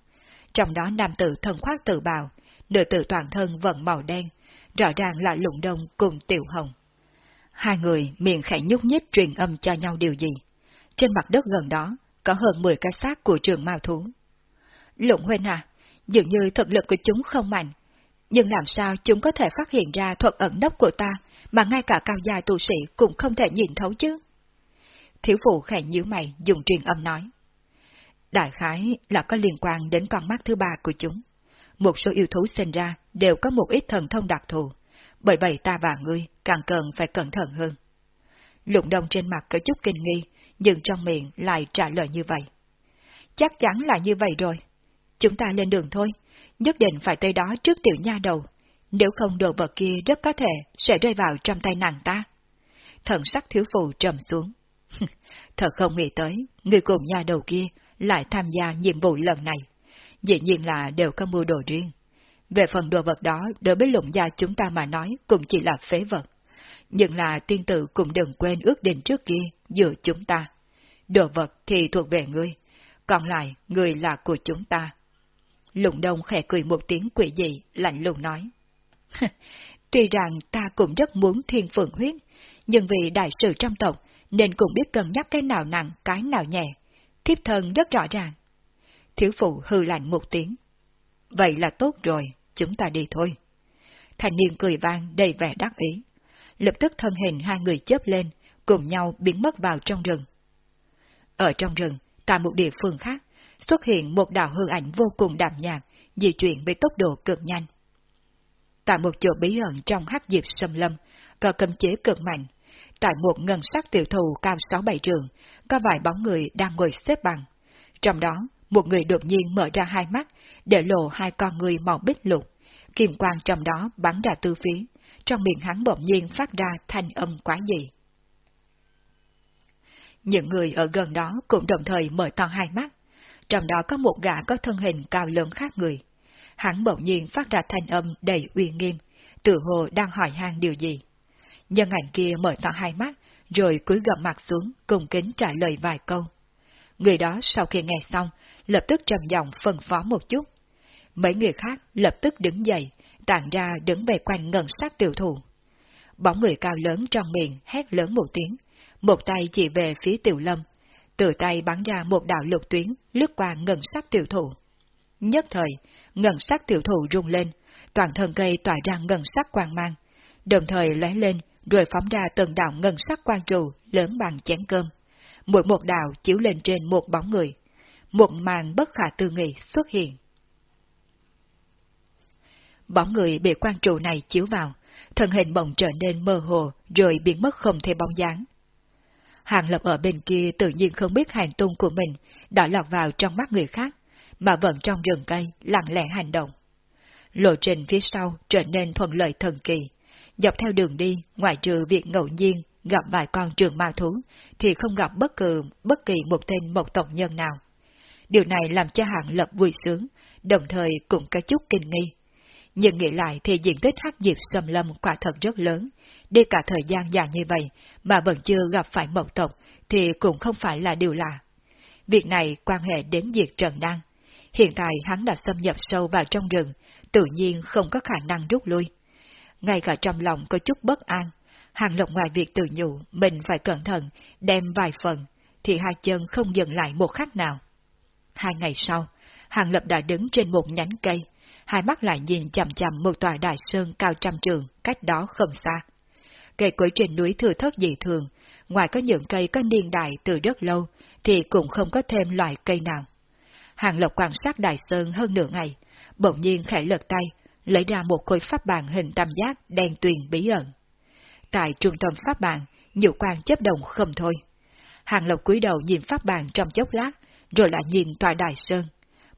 Trong đó nam tử thân khoác tự bào, nữ tử toàn thân vẫn màu đen, rõ ràng là lụng đông cùng tiểu hồng. Hai người miệng khẽ nhúc nhích truyền âm cho nhau điều gì. Trên mặt đất gần đó, có hơn 10 cái xác của trường mao thú. Lụng huynh à, dường như thực lực của chúng không mạnh, nhưng làm sao chúng có thể phát hiện ra thuật ẩn nấp của ta mà ngay cả cao dài tu sĩ cũng không thể nhìn thấu chứ? Thiếu phụ khẽ nhíu mày dùng truyền âm nói. Đại khái là có liên quan đến con mắt thứ ba của chúng. Một số yêu thú sinh ra đều có một ít thần thông đặc thù, bởi vậy ta và ngươi càng cần phải cẩn thận hơn. Lụng đông trên mặt có chút kinh nghi, nhưng trong miệng lại trả lời như vậy. Chắc chắn là như vậy rồi. Chúng ta lên đường thôi, nhất định phải tới đó trước tiểu nha đầu, nếu không đồ vật kia rất có thể sẽ rơi vào trong tay nàng ta. Thần sắc thiếu phụ trầm xuống. *laughs* Thật không nghĩ tới, người cùng nhà đầu kia lại tham gia nhiệm vụ lần này. Dĩ nhiên là đều có mưu đồ riêng. Về phần đồ vật đó, đối với lụng gia chúng ta mà nói cũng chỉ là phế vật. Nhưng là tiên tử cũng đừng quên ước định trước kia giữa chúng ta. Đồ vật thì thuộc về ngươi, còn lại người là của chúng ta. Lụng đông khẽ cười một tiếng quỷ dị, lạnh lùng nói. *laughs* Tuy rằng ta cũng rất muốn thiên phượng huyết, nhưng vì đại sự trong tộc nên cũng biết cân nhắc cái nào nặng, cái nào nhẹ. Thiếp thân rất rõ ràng. Thiếu phụ hư lạnh một tiếng. Vậy là tốt rồi, chúng ta đi thôi. Thành niên cười vang đầy vẻ đắc ý. Lập tức thân hình hai người chớp lên, cùng nhau biến mất vào trong rừng. Ở trong rừng, tại một địa phương khác, xuất hiện một đạo hư ảnh vô cùng đạm nhạt, di chuyển với tốc độ cực nhanh. Tại một chỗ bí ẩn trong hắc diệp sâm lâm, có cấm chế cực mạnh. Tại một ngân sắc tiểu thù cao sáu bảy trường, có vài bóng người đang ngồi xếp bằng. Trong đó, một người đột nhiên mở ra hai mắt, để lộ hai con người màu bích lục. Kim quang trong đó bắn ra tư phía, trong miệng hắn bỗng nhiên phát ra thanh âm quá dị. Những người ở gần đó cũng đồng thời mở to hai mắt, trong đó có một gã có thân hình cao lớn khác người. Hắn bỗng nhiên phát ra thanh âm đầy uy nghiêm, tự hồ đang hỏi han điều gì. Nhân ảnh kia mở to hai mắt, rồi cúi gập mặt xuống, cùng kính trả lời vài câu. Người đó sau khi nghe xong, lập tức trầm giọng phân phó một chút. Mấy người khác lập tức đứng dậy, tản ra đứng về quanh ngân sát tiểu thủ. Bóng người cao lớn trong miệng hét lớn một tiếng, một tay chỉ về phía tiểu lâm, từ tay bắn ra một đạo lục tuyến lướt qua ngân sắc tiểu thủ. Nhất thời, ngân sắc tiểu thủ rung lên, toàn thân cây tỏa ra ngân sắc quang mang, đồng thời lóe lên rồi phóng ra từng đạo ngân sắc quang trụ lớn bằng chén cơm. Mỗi một đạo chiếu lên trên một bóng người. Một màn bất khả tư nghị xuất hiện. Bóng người bị quang trụ này chiếu vào, thân hình bỗng trở nên mơ hồ rồi biến mất không thể bóng dáng. Hàng Lập ở bên kia tự nhiên không biết hành tung của mình đã lọt vào trong mắt người khác, mà vẫn trong rừng cây lặng lẽ hành động. Lộ trình phía sau trở nên thuận lợi thần kỳ. Dọc theo đường đi, ngoại trừ việc ngẫu nhiên gặp vài con trường ma thú, thì không gặp bất cứ bất kỳ một tên một tộc nhân nào. Điều này làm cho hạng Lập vui sướng, đồng thời cũng có chút kinh nghi. Nhưng nghĩ lại thì diện tích hắc diệp xâm lâm quả thật rất lớn, đi cả thời gian dài như vậy mà vẫn chưa gặp phải mộc tộc thì cũng không phải là điều lạ. Việc này quan hệ đến việc Trần Đăng. Hiện tại hắn đã xâm nhập sâu vào trong rừng, tự nhiên không có khả năng rút lui. Ngay cả trong lòng có chút bất an, hàng lộc ngoài việc tự nhủ mình phải cẩn thận, đem vài phần, thì hai chân không dừng lại một khắc nào. Hai ngày sau, hàng lập đã đứng trên một nhánh cây, hai mắt lại nhìn chằm chằm một tòa đại sơn cao trăm trường, cách đó không xa. Cây cối trên núi thừa thất dị thường, ngoài có những cây có niên đại từ rất lâu, thì cũng không có thêm loại cây nào. Hàng Lộc quan sát đại sơn hơn nửa ngày, bỗng nhiên khẽ lật tay, lấy ra một khối pháp bàn hình tam giác đen tuyền bí ẩn. Tại trung tâm pháp bàn, nhiều quan chấp động không thôi. Hàng Lộc cúi đầu nhìn pháp bàn trong chốc lát, rồi lại nhìn tòa đài sơn.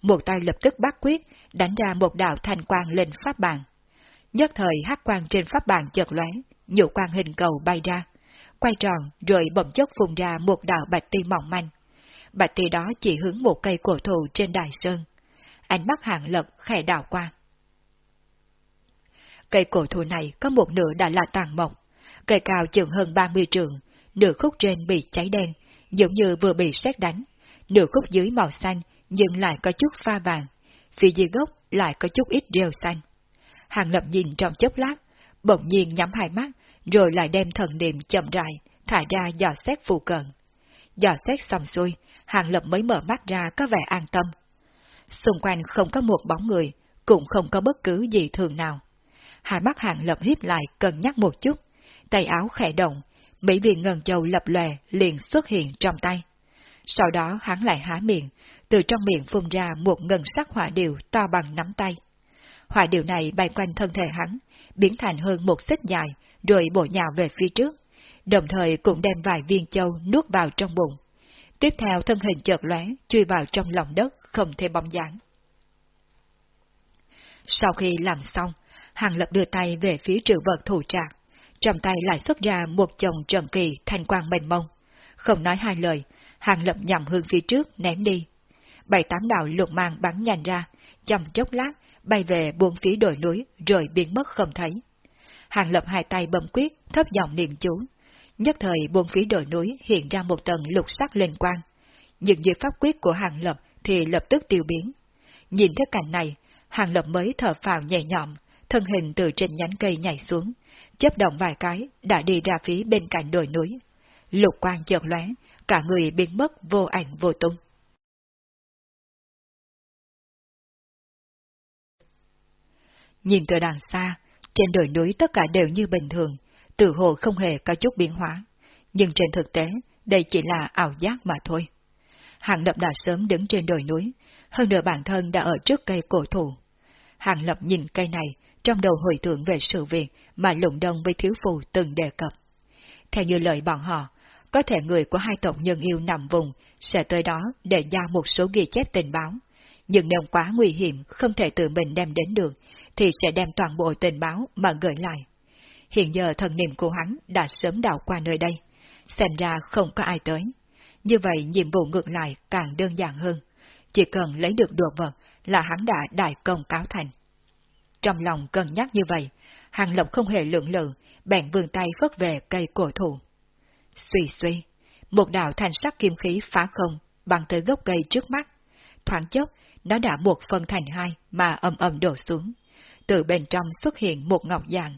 Một tay lập tức bắt quyết, đánh ra một đạo thanh quang lên pháp bàn. Nhất thời hát quang trên pháp bàn chợt lóe, nhiều quang hình cầu bay ra, quay tròn rồi bỗng chốc phun ra một đạo bạch ti mỏng manh. Bạch ti đó chỉ hướng một cây cổ thụ trên đài sơn. Ánh mắt hạng lập khẽ đảo qua. Cây cổ thụ này có một nửa đã là tàn mộc, cây cao chừng hơn 30 trường, nửa khúc trên bị cháy đen, giống như vừa bị sét đánh, nửa khúc dưới màu xanh nhưng lại có chút pha vàng, phía dưới gốc lại có chút ít rêu xanh. Hàng lập nhìn trong chốc lát, bỗng nhiên nhắm hai mắt, rồi lại đem thần niệm chậm rãi, thả ra dò xét phù cận. Dò xét xong xuôi, hàng lập mới mở mắt ra có vẻ an tâm. Xung quanh không có một bóng người, cũng không có bất cứ gì thường nào. Hai mắt hạng lập hiếp lại cân nhắc một chút, tay áo khẽ động, mỹ viên ngân châu lập lòe liền xuất hiện trong tay. Sau đó hắn lại há miệng, từ trong miệng phun ra một ngân sắc hỏa điều to bằng nắm tay. Hỏa điều này bay quanh thân thể hắn, biến thành hơn một xích dài, rồi bổ nhào về phía trước, đồng thời cũng đem vài viên châu nuốt vào trong bụng. Tiếp theo thân hình chợt lóe, chui vào trong lòng đất, không thể bóng dáng. Sau khi làm xong, Hàng Lập đưa tay về phía trữ vật thủ trạc, trong tay lại xuất ra một chồng trần kỳ thanh quang mênh mông. Không nói hai lời, Hàng Lập nhằm hướng phía trước ném đi. Bảy tám đạo lục mang bắn nhanh ra, trong chốc lát bay về buông phía đồi núi rồi biến mất không thấy. Hàng Lập hai tay bấm quyết, thấp giọng niệm chú. Nhất thời buông phía đồi núi hiện ra một tầng lục sắc lên quang. Những dự pháp quyết của Hàng Lập thì lập tức tiêu biến. Nhìn thấy cảnh này, Hàng Lập mới thở phào nhẹ nhõm, thân hình từ trên nhánh cây nhảy xuống, chấp động vài cái đã đi ra phía bên cạnh đồi núi. Lục quang chợt lóe, cả người biến mất vô ảnh vô tung. Nhìn từ đằng xa, trên đồi núi tất cả đều như bình thường, tự hồ không hề có chút biến hóa. Nhưng trên thực tế, đây chỉ là ảo giác mà thôi. Hàng Lập đã sớm đứng trên đồi núi, hơn nửa bản thân đã ở trước cây cổ thụ. Hàng Lập nhìn cây này, trong đầu hồi tưởng về sự việc mà lụng đông với thiếu phù từng đề cập. Theo như lời bọn họ, có thể người của hai tộc nhân yêu nằm vùng sẽ tới đó để giao một số ghi chép tình báo. Nhưng nếu quá nguy hiểm không thể tự mình đem đến được, thì sẽ đem toàn bộ tình báo mà gửi lại. Hiện giờ thần niệm của hắn đã sớm đào qua nơi đây, xem ra không có ai tới. Như vậy nhiệm vụ ngược lại càng đơn giản hơn, chỉ cần lấy được đồ vật là hắn đã đại công cáo thành. Trong lòng cân nhắc như vậy, Hàng Lộc không hề lượng lự, bèn vươn tay phất về cây cổ thụ. Suy suy, một đạo thanh sắc kim khí phá không, bằng tới gốc cây trước mắt. Thoáng chốc, nó đã buộc phân thành hai mà ầm ầm đổ xuống. Từ bên trong xuất hiện một ngọc dạng.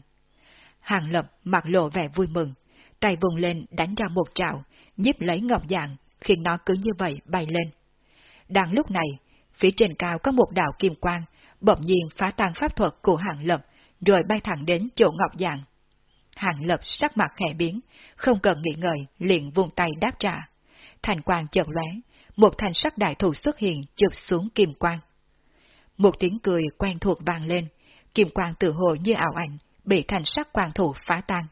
Hàng Lập mặt lộ vẻ vui mừng, tay vùng lên đánh ra một trạo, nhíp lấy ngọc dạng, khiến nó cứ như vậy bay lên. Đang lúc này, phía trên cao có một đạo kim quang, bỗng nhiên phá tan pháp thuật của Hàng Lập, rồi bay thẳng đến chỗ ngọc dạng. Hàng Lập sắc mặt khẽ biến, không cần nghĩ ngợi, liền vung tay đáp trả. Thành quang chợt lóe, một thành sắc đại thủ xuất hiện chụp xuống kim quang. Một tiếng cười quen thuộc vang lên, kim quang tự hồ như ảo ảnh, bị thành sắc quang thủ phá tan.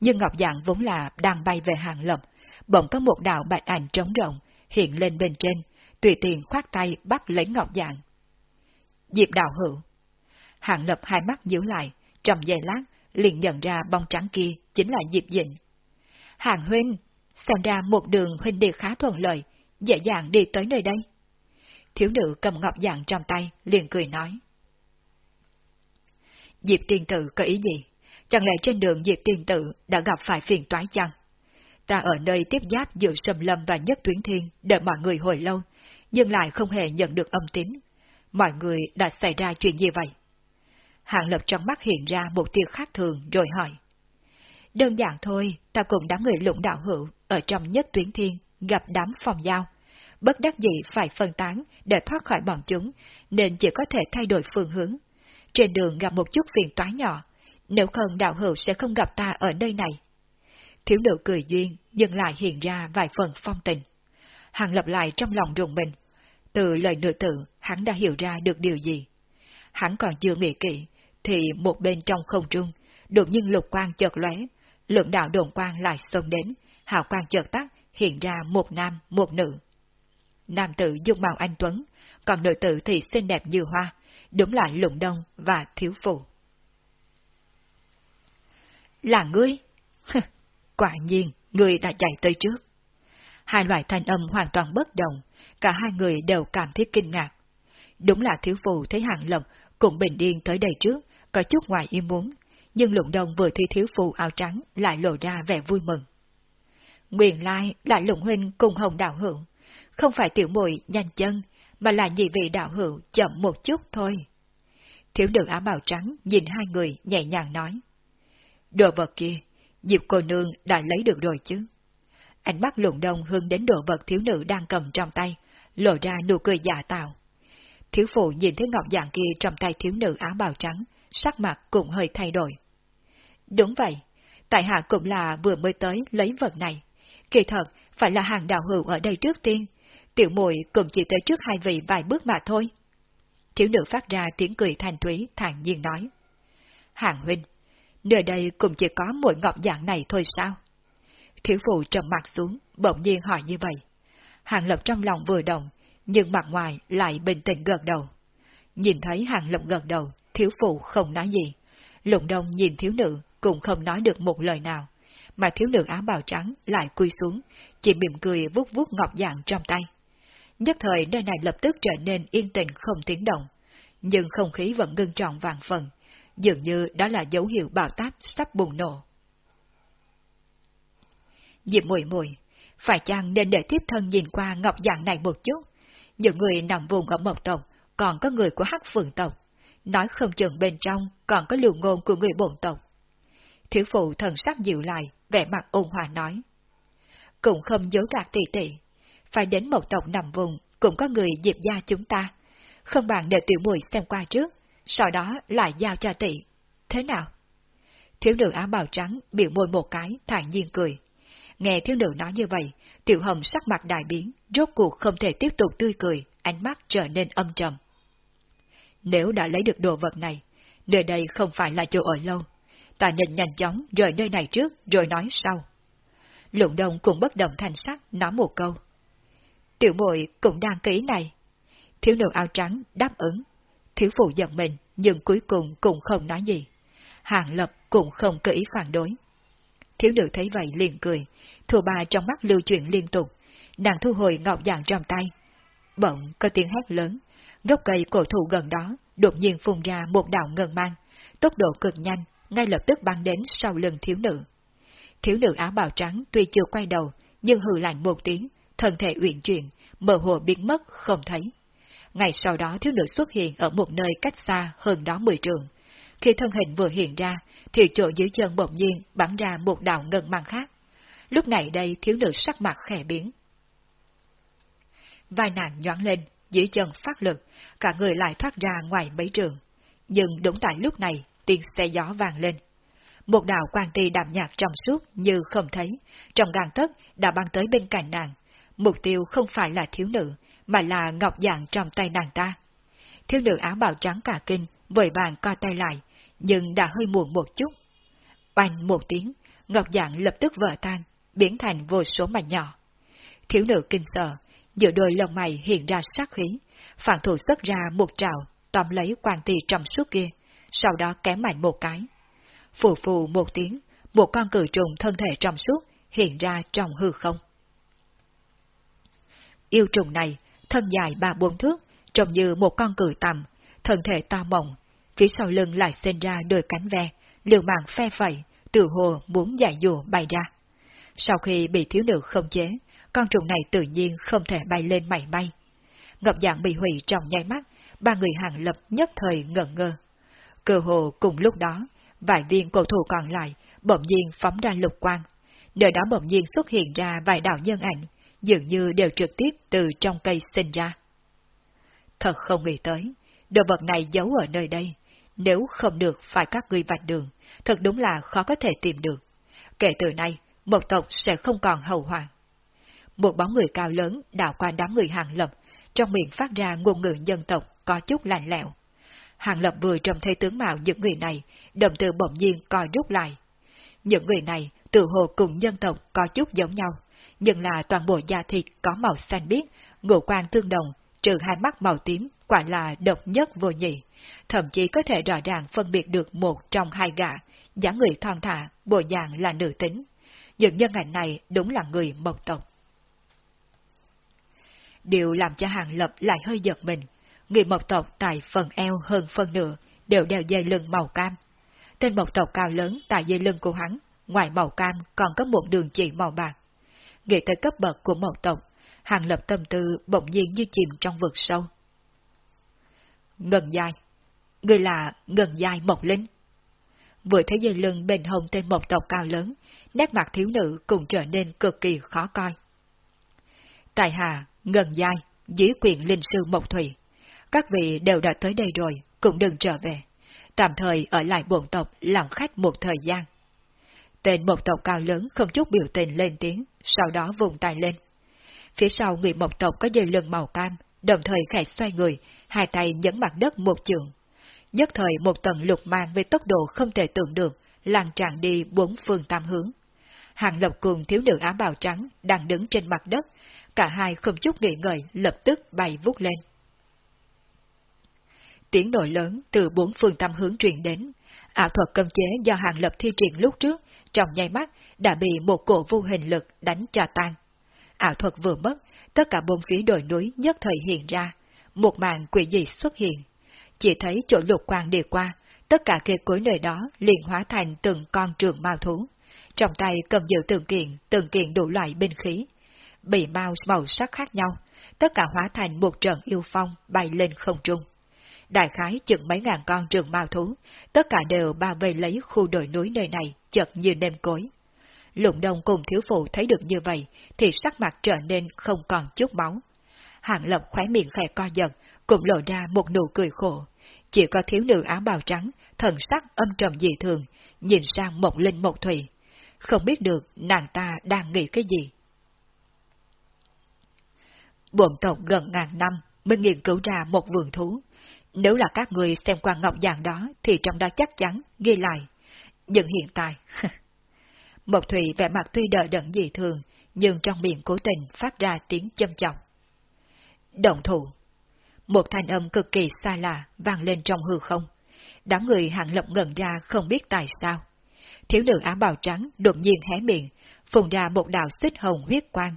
Nhưng ngọc dạng vốn là đang bay về hàng lập, bỗng có một đạo bạch ảnh trống rộng, hiện lên bên trên, tùy tiện khoát tay bắt lấy ngọc dạng. Diệp đạo hữu. hạng lập hai mắt nhíu lại, trong giây lát, liền nhận ra bóng trắng kia chính là Diệp Dịnh. Hàng huynh, xem ra một đường huynh đi khá thuận lợi, dễ dàng đi tới nơi đây. Thiếu nữ cầm ngọc dạng trong tay, liền cười nói. Diệp tiên tử có ý gì? Chẳng lẽ trên đường Diệp tiên tử đã gặp phải phiền toái chăng? Ta ở nơi tiếp giáp giữa Sầm Lâm và Nhất Tuyến Thiên đợi mọi người hồi lâu, nhưng lại không hề nhận được âm tín. Mọi người đã xảy ra chuyện gì vậy? Hạng lập trong mắt hiện ra một tia khác thường rồi hỏi. Đơn giản thôi, ta cùng đám người lũng đạo hữu ở trong nhất tuyến thiên gặp đám phòng giao. Bất đắc dĩ phải phân tán để thoát khỏi bọn chúng, nên chỉ có thể thay đổi phương hướng. Trên đường gặp một chút phiền toái nhỏ, nếu không đạo hữu sẽ không gặp ta ở nơi này. Thiếu nữ cười duyên, dừng lại hiện ra vài phần phong tình. Hàng lập lại trong lòng rùng mình. Từ lời nữ tử, hắn đã hiểu ra được điều gì. Hắn còn chưa nghĩ kỹ, thì một bên trong không trung, đột nhiên lục quang chợt lóe, lượng đạo đồn quang lại xông đến, hào quang chợt tắt, hiện ra một nam, một nữ. Nam tử dung mạo anh Tuấn, còn nữ tử thì xinh đẹp như hoa, đúng là lụng đông và thiếu phụ. Là ngươi? *laughs* Quả nhiên, ngươi đã chạy tới trước. Hai loại thanh âm hoàn toàn bất đồng, cả hai người đều cảm thấy kinh ngạc. Đúng là thiếu phụ thấy hàng lộc cũng bình điên tới đây trước, có chút ngoài ý muốn, nhưng lụng đông vừa thấy thiếu phụ áo trắng lại lộ ra vẻ vui mừng. Nguyên lai là lụng huynh cùng hồng đạo hữu, không phải tiểu muội nhanh chân, mà là nhị vị đạo hữu chậm một chút thôi. Thiếu nữ áo bào trắng nhìn hai người nhẹ nhàng nói. Đồ vật kia, Diệp cô nương đã lấy được rồi chứ. Ánh mắt lụng đồng hướng đến đồ vật thiếu nữ đang cầm trong tay, lộ ra nụ cười giả tạo. Thiếu phụ nhìn thấy ngọc dạng kia trong tay thiếu nữ áo bào trắng, sắc mặt cũng hơi thay đổi. Đúng vậy, tại hạ cũng là vừa mới tới lấy vật này. Kỳ thật, phải là hàng đạo hữu ở đây trước tiên. Tiểu muội cũng chỉ tới trước hai vị vài bước mà thôi. Thiếu nữ phát ra tiếng cười thanh thúy, thản nhiên nói. Hàng huynh, nơi đây cũng chỉ có mỗi ngọc dạng này thôi sao? Thiếu phụ trầm mặt xuống, bỗng nhiên hỏi như vậy. Hàng lập trong lòng vừa động, nhưng mặt ngoài lại bình tĩnh gật đầu. Nhìn thấy hàng lập gật đầu, thiếu phụ không nói gì. Lụng đông nhìn thiếu nữ, cũng không nói được một lời nào. Mà thiếu nữ áo bào trắng lại quy xuống, chỉ mỉm cười vuốt vuốt ngọc dạng trong tay. Nhất thời nơi này lập tức trở nên yên tĩnh không tiếng động. Nhưng không khí vẫn ngưng trọng vàng phần, dường như đó là dấu hiệu bạo táp sắp bùng nổ. Diệp mùi mùi, phải chăng nên để tiếp thân nhìn qua ngọc dạng này một chút? Những người nằm vùng ở mộc tộc, còn có người của hắc phượng tộc. Nói không chừng bên trong còn có lưu ngôn của người bổn tộc. Thiếu phụ thần sắc dịu lại, vẻ mặt ôn hòa nói. Cũng không dối gạt tỷ tỷ, phải đến một tộc nằm vùng, cũng có người diệp gia chúng ta. Không bằng để tiểu mùi xem qua trước, sau đó lại giao cho tỷ. Thế nào? Thiếu nữ áo bào trắng biểu môi một cái, thản nhiên cười. Nghe thiếu nữ nói như vậy, tiểu hồng sắc mặt đại biến, rốt cuộc không thể tiếp tục tươi cười, ánh mắt trở nên âm trầm. Nếu đã lấy được đồ vật này, nơi đây không phải là chỗ ở lâu, ta nên nhanh chóng rời nơi này trước rồi nói sau. Lụng đông cũng bất động thành sắc nói một câu. Tiểu bội cũng đang ký này. Thiếu nữ áo trắng đáp ứng. Thiếu phụ giận mình, nhưng cuối cùng cũng không nói gì. Hàng lập cũng không cơ ý phản đối. Thiếu nữ thấy vậy liền cười, thù bà trong mắt lưu chuyển liên tục, nàng thu hồi ngọc dạng trong tay. Bỗng có tiếng hét lớn, gốc cây cổ thụ gần đó đột nhiên phun ra một đạo ngân mang, tốc độ cực nhanh, ngay lập tức băng đến sau lưng thiếu nữ. Thiếu nữ áo bào trắng tuy chưa quay đầu, nhưng hừ lạnh một tiếng, thân thể uyển chuyển, mơ hồ biến mất không thấy. Ngày sau đó thiếu nữ xuất hiện ở một nơi cách xa hơn đó mười trường. Khi thân hình vừa hiện ra, thì chỗ dưới chân bỗng nhiên bắn ra một đạo ngân mang khác. Lúc này đây thiếu nữ sắc mặt khẽ biến. Vai nàng nhoáng lên, dưới chân phát lực, cả người lại thoát ra ngoài mấy trường. Nhưng đúng tại lúc này, tiếng xe gió vàng lên. Một đạo quan ti đạm nhạt trong suốt như không thấy, trong gang tấc đã băng tới bên cạnh nàng. Mục tiêu không phải là thiếu nữ, mà là ngọc dạng trong tay nàng ta. Thiếu nữ áo bào trắng cả kinh, vội vàng co tay lại, nhưng đã hơi muộn một chút. Oanh một tiếng, ngọc dạng lập tức vỡ tan, biến thành vô số mảnh nhỏ. Thiếu nữ kinh sợ, giữa đôi lông mày hiện ra sát khí, phản thủ xuất ra một trào, tóm lấy quan tỳ trong suốt kia, sau đó kém mạnh một cái. Phù phù một tiếng, một con cử trùng thân thể trong suốt hiện ra trong hư không. Yêu trùng này, thân dài ba bốn thước, trông như một con cử tầm, thân thể to mộng, phía sau lưng lại sinh ra đôi cánh ve, liều mạng phe phẩy, tự hồ muốn giải dùa bay ra. Sau khi bị thiếu nữ không chế, con trùng này tự nhiên không thể bay lên mảy may. Ngọc dạng bị hủy trong nháy mắt, ba người hàng lập nhất thời ngẩn ngơ. Cơ hồ cùng lúc đó, vài viên cổ thủ còn lại bỗng nhiên phóng ra lục quang. Nơi đó bỗng nhiên xuất hiện ra vài đạo nhân ảnh, dường như đều trực tiếp từ trong cây sinh ra. Thật không nghĩ tới, đồ vật này giấu ở nơi đây, nếu không được phải các ngươi vạch đường, thật đúng là khó có thể tìm được. Kể từ nay, một tộc sẽ không còn hầu hoàng. Một bóng người cao lớn đảo qua đám người hàng lập, trong miệng phát ra ngôn ngữ dân tộc có chút lạnh lẽo. Hàng lập vừa trông thấy tướng mạo những người này, đồng từ bỗng nhiên coi rút lại. Những người này tự hồ cùng dân tộc có chút giống nhau, nhưng là toàn bộ da thịt có màu xanh biếc, ngũ quan tương đồng, trừ hai mắt màu tím, quả là độc nhất vô nhị. Thậm chí có thể rõ ràng phân biệt được một trong hai gã, dáng người thon thả, bộ dạng là nữ tính. Những nhân ảnh này đúng là người mộc tộc. Điều làm cho Hàng Lập lại hơi giật mình. Người mộc tộc tại phần eo hơn phần nửa đều đeo dây lưng màu cam. Tên mộc tộc cao lớn tại dây lưng của hắn, ngoài màu cam còn có một đường chỉ màu bạc. Nghĩ tới cấp bậc của mộc tộc, Hàng Lập tâm tư bỗng nhiên như chìm trong vực sâu. Ngân dài. Người là Ngân dài Mộc Linh. Vừa thấy dây lưng bên hông tên mộc tộc cao lớn, nét mặt thiếu nữ cũng trở nên cực kỳ khó coi. Tại hạ, Ngân dài, dưới quyền linh sư Mộc Thủy. Các vị đều đã tới đây rồi, cũng đừng trở về. Tạm thời ở lại bổn tộc làm khách một thời gian. Tên một tộc cao lớn không chút biểu tình lên tiếng, sau đó vùng tay lên. Phía sau người một tộc có dây lưng màu cam, đồng thời khẽ xoay người, hai tay nhấn mặt đất một trường. Nhất thời một tầng lục mang với tốc độ không thể tưởng được, lan tràn đi bốn phương tam hướng. Hàng Lộc cùng thiếu nữ áo bào trắng đang đứng trên mặt đất, cả hai không chút nghỉ ngơi lập tức bay vút lên. Tiếng nổi lớn từ bốn phương tam hướng truyền đến, ảo thuật cấm chế do Hàng Lập thi triển lúc trước, trong nháy mắt đã bị một cổ vô hình lực đánh cho tan. Ảo thuật vừa mất, tất cả bốn phía đồi núi nhất thời hiện ra, một màn quỷ dị xuất hiện. Chỉ thấy chỗ lục quang đi qua, tất cả cây cối nơi đó liền hóa thành từng con trường mao thú. Trong tay cầm giữ từng kiện, từng kiện đủ loại binh khí. Bị mau màu sắc khác nhau, tất cả hóa thành một trận yêu phong bay lên không trung. Đại khái chừng mấy ngàn con trường mao thú, tất cả đều bao vây lấy khu đồi núi nơi này, chật như nêm cối. Lụng đông cùng thiếu phụ thấy được như vậy, thì sắc mặt trở nên không còn chút máu hàng lập khóe miệng khẽ co giật, cũng lộ ra một nụ cười khổ. Chỉ có thiếu nữ áo bào trắng, thần sắc âm trầm dị thường, nhìn sang một linh một thủy. Không biết được nàng ta đang nghĩ cái gì. Buồn tộc gần ngàn năm mới nghiên cứu ra một vườn thú. Nếu là các người xem qua ngọc dạng đó thì trong đó chắc chắn ghi lại. Nhưng hiện tại... *laughs* Mộc Thủy vẻ mặt tuy đợi đẫn dị thường, nhưng trong miệng cố tình phát ra tiếng châm trọng. Động thủ. Một thanh âm cực kỳ xa lạ vang lên trong hư không. Đám người hạng lộng ngẩn ra không biết tại sao. Thiếu nữ áo bào trắng đột nhiên hé miệng, phùng ra một đạo xích hồng huyết quang,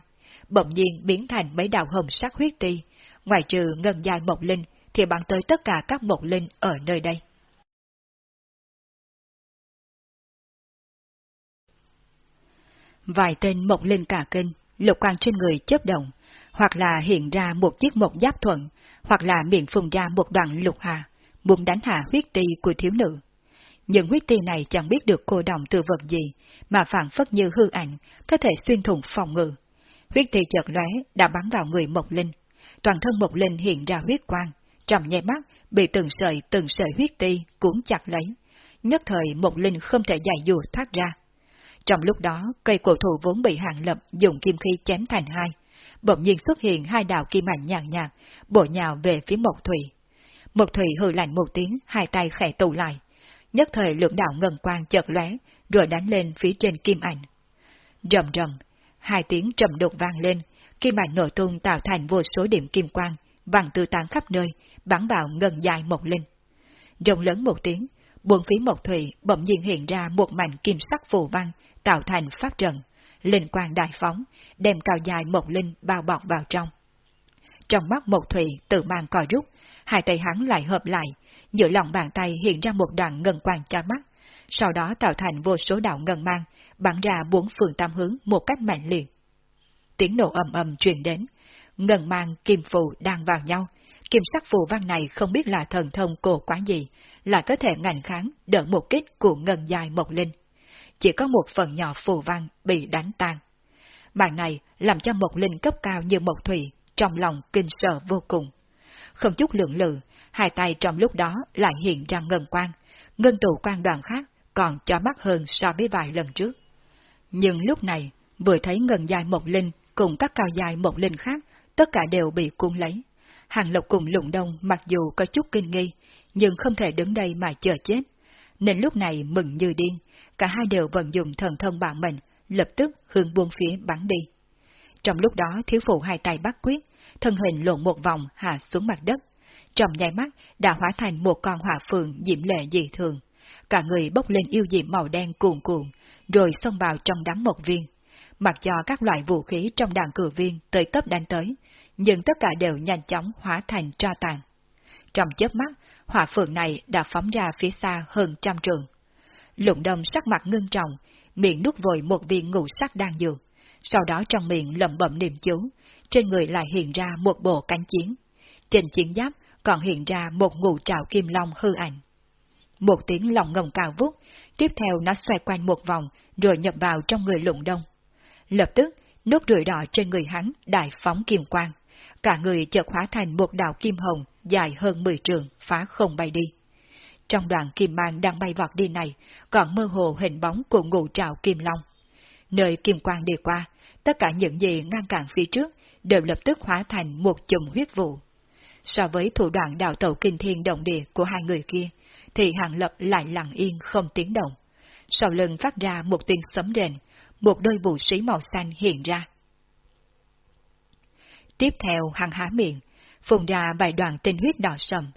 bỗng nhiên biến thành mấy đạo hồng sắc huyết ti, ngoài trừ ngân dài mộc linh thì bắn tới tất cả các mộc linh ở nơi đây. Vài tên mộc linh cả kinh, lục quang trên người chớp động, hoặc là hiện ra một chiếc mộc giáp thuận, hoặc là miệng phùng ra một đoạn lục hà, muốn đánh hạ huyết ti của thiếu nữ. Những huyết ti này chẳng biết được cô động từ vật gì, mà phản phất như hư ảnh, có thể xuyên thủng phòng ngự. Huyết ti chợt lóe đã bắn vào người Mộc Linh. Toàn thân Mộc Linh hiện ra huyết quang, trong nháy mắt bị từng sợi từng sợi huyết ti cuốn chặt lấy. Nhất thời Mộc Linh không thể giải dù thoát ra. Trong lúc đó, cây cổ thụ vốn bị hạng lập dùng kim khí chém thành hai. Bỗng nhiên xuất hiện hai đạo kim ảnh nhàn nhạt, bổ nhào về phía Mộc Thủy. Mộc Thủy hừ lạnh một tiếng, hai tay khẽ tụ lại. Nhất thời lượng đạo ngân quang chợt lóe, rồi đánh lên phía trên kim ảnh. Rầm rầm, hai tiếng trầm đục vang lên, kim ảnh nổ tung tạo thành vô số điểm kim quang, vàng tư tán khắp nơi, bắn vào ngân dài Mộc Linh. Rồng lớn một tiếng, buồn phía Mộc Thủy bỗng nhiên hiện ra một mảnh kim sắc phù văn, tạo thành pháp trận, linh quang đại phóng, đem cao dài một linh bao bọc vào trong. Trong mắt một thủy tự mang còi rút, hai tay hắn lại hợp lại, giữa lòng bàn tay hiện ra một đoạn ngân quang cho mắt, sau đó tạo thành vô số đạo ngân mang, bắn ra bốn phương tam hướng một cách mạnh liệt. Tiếng nổ ầm ầm truyền đến, ngân mang kim phù đang vào nhau, kim sắc phù văn này không biết là thần thông cổ quá gì, lại có thể ngành kháng đỡ một kích của ngân dài một linh chỉ có một phần nhỏ phù văn bị đánh tan. Màn này làm cho một linh cấp cao như một thủy trong lòng kinh sợ vô cùng. Không chút lượng lự, hai tay trong lúc đó lại hiện ra ngân quang, ngân tụ quan đoàn khác còn cho mắt hơn so với vài lần trước. Nhưng lúc này, vừa thấy ngân dài một linh cùng các cao dài một linh khác, tất cả đều bị cuốn lấy. Hàng Lộc cùng Lụng Đông mặc dù có chút kinh nghi, nhưng không thể đứng đây mà chờ chết, nên lúc này mừng như điên, cả hai đều vận dụng thần thông bản mệnh lập tức hướng buông phía bắn đi. Trong lúc đó thiếu phụ hai tay bắt quyết, thân hình lộn một vòng hạ xuống mặt đất. Trong nháy mắt đã hóa thành một con hỏa phượng diễm lệ dị thường. cả người bốc lên yêu diệm màu đen cuồn cuộn, rồi xông vào trong đám một viên. Mặc cho các loại vũ khí trong đàn cử viên tới tấp đánh tới, nhưng tất cả đều nhanh chóng hóa thành tro tàn. Trong chớp mắt, hỏa phượng này đã phóng ra phía xa hơn trăm trường. Lụng đông sắc mặt ngưng trọng, miệng nuốt vội một viên ngũ sắc đang dược, sau đó trong miệng lẩm bẩm niệm chú, trên người lại hiện ra một bộ cánh chiến. Trên chiến giáp còn hiện ra một ngụ trào kim long hư ảnh. Một tiếng lòng ngầm cao vút, tiếp theo nó xoay quanh một vòng rồi nhập vào trong người lụng đông. Lập tức, nốt rưỡi đỏ trên người hắn đại phóng kim quang. Cả người chợt hóa thành một đạo kim hồng dài hơn 10 trường phá không bay đi. Trong đoàn kim mang đang bay vọt đi này, còn mơ hồ hình bóng của ngụ trào kim long. Nơi kim quang đi qua, tất cả những gì ngăn cản phía trước đều lập tức hóa thành một chùm huyết vụ. So với thủ đoạn đào tẩu kinh thiên động địa của hai người kia, thì hàng lập lại lặng yên không tiếng động. Sau lưng phát ra một tiếng sấm rền, một đôi vũ sĩ màu xanh hiện ra. Tiếp theo hàng há miệng, phun ra vài đoàn tinh huyết đỏ sầm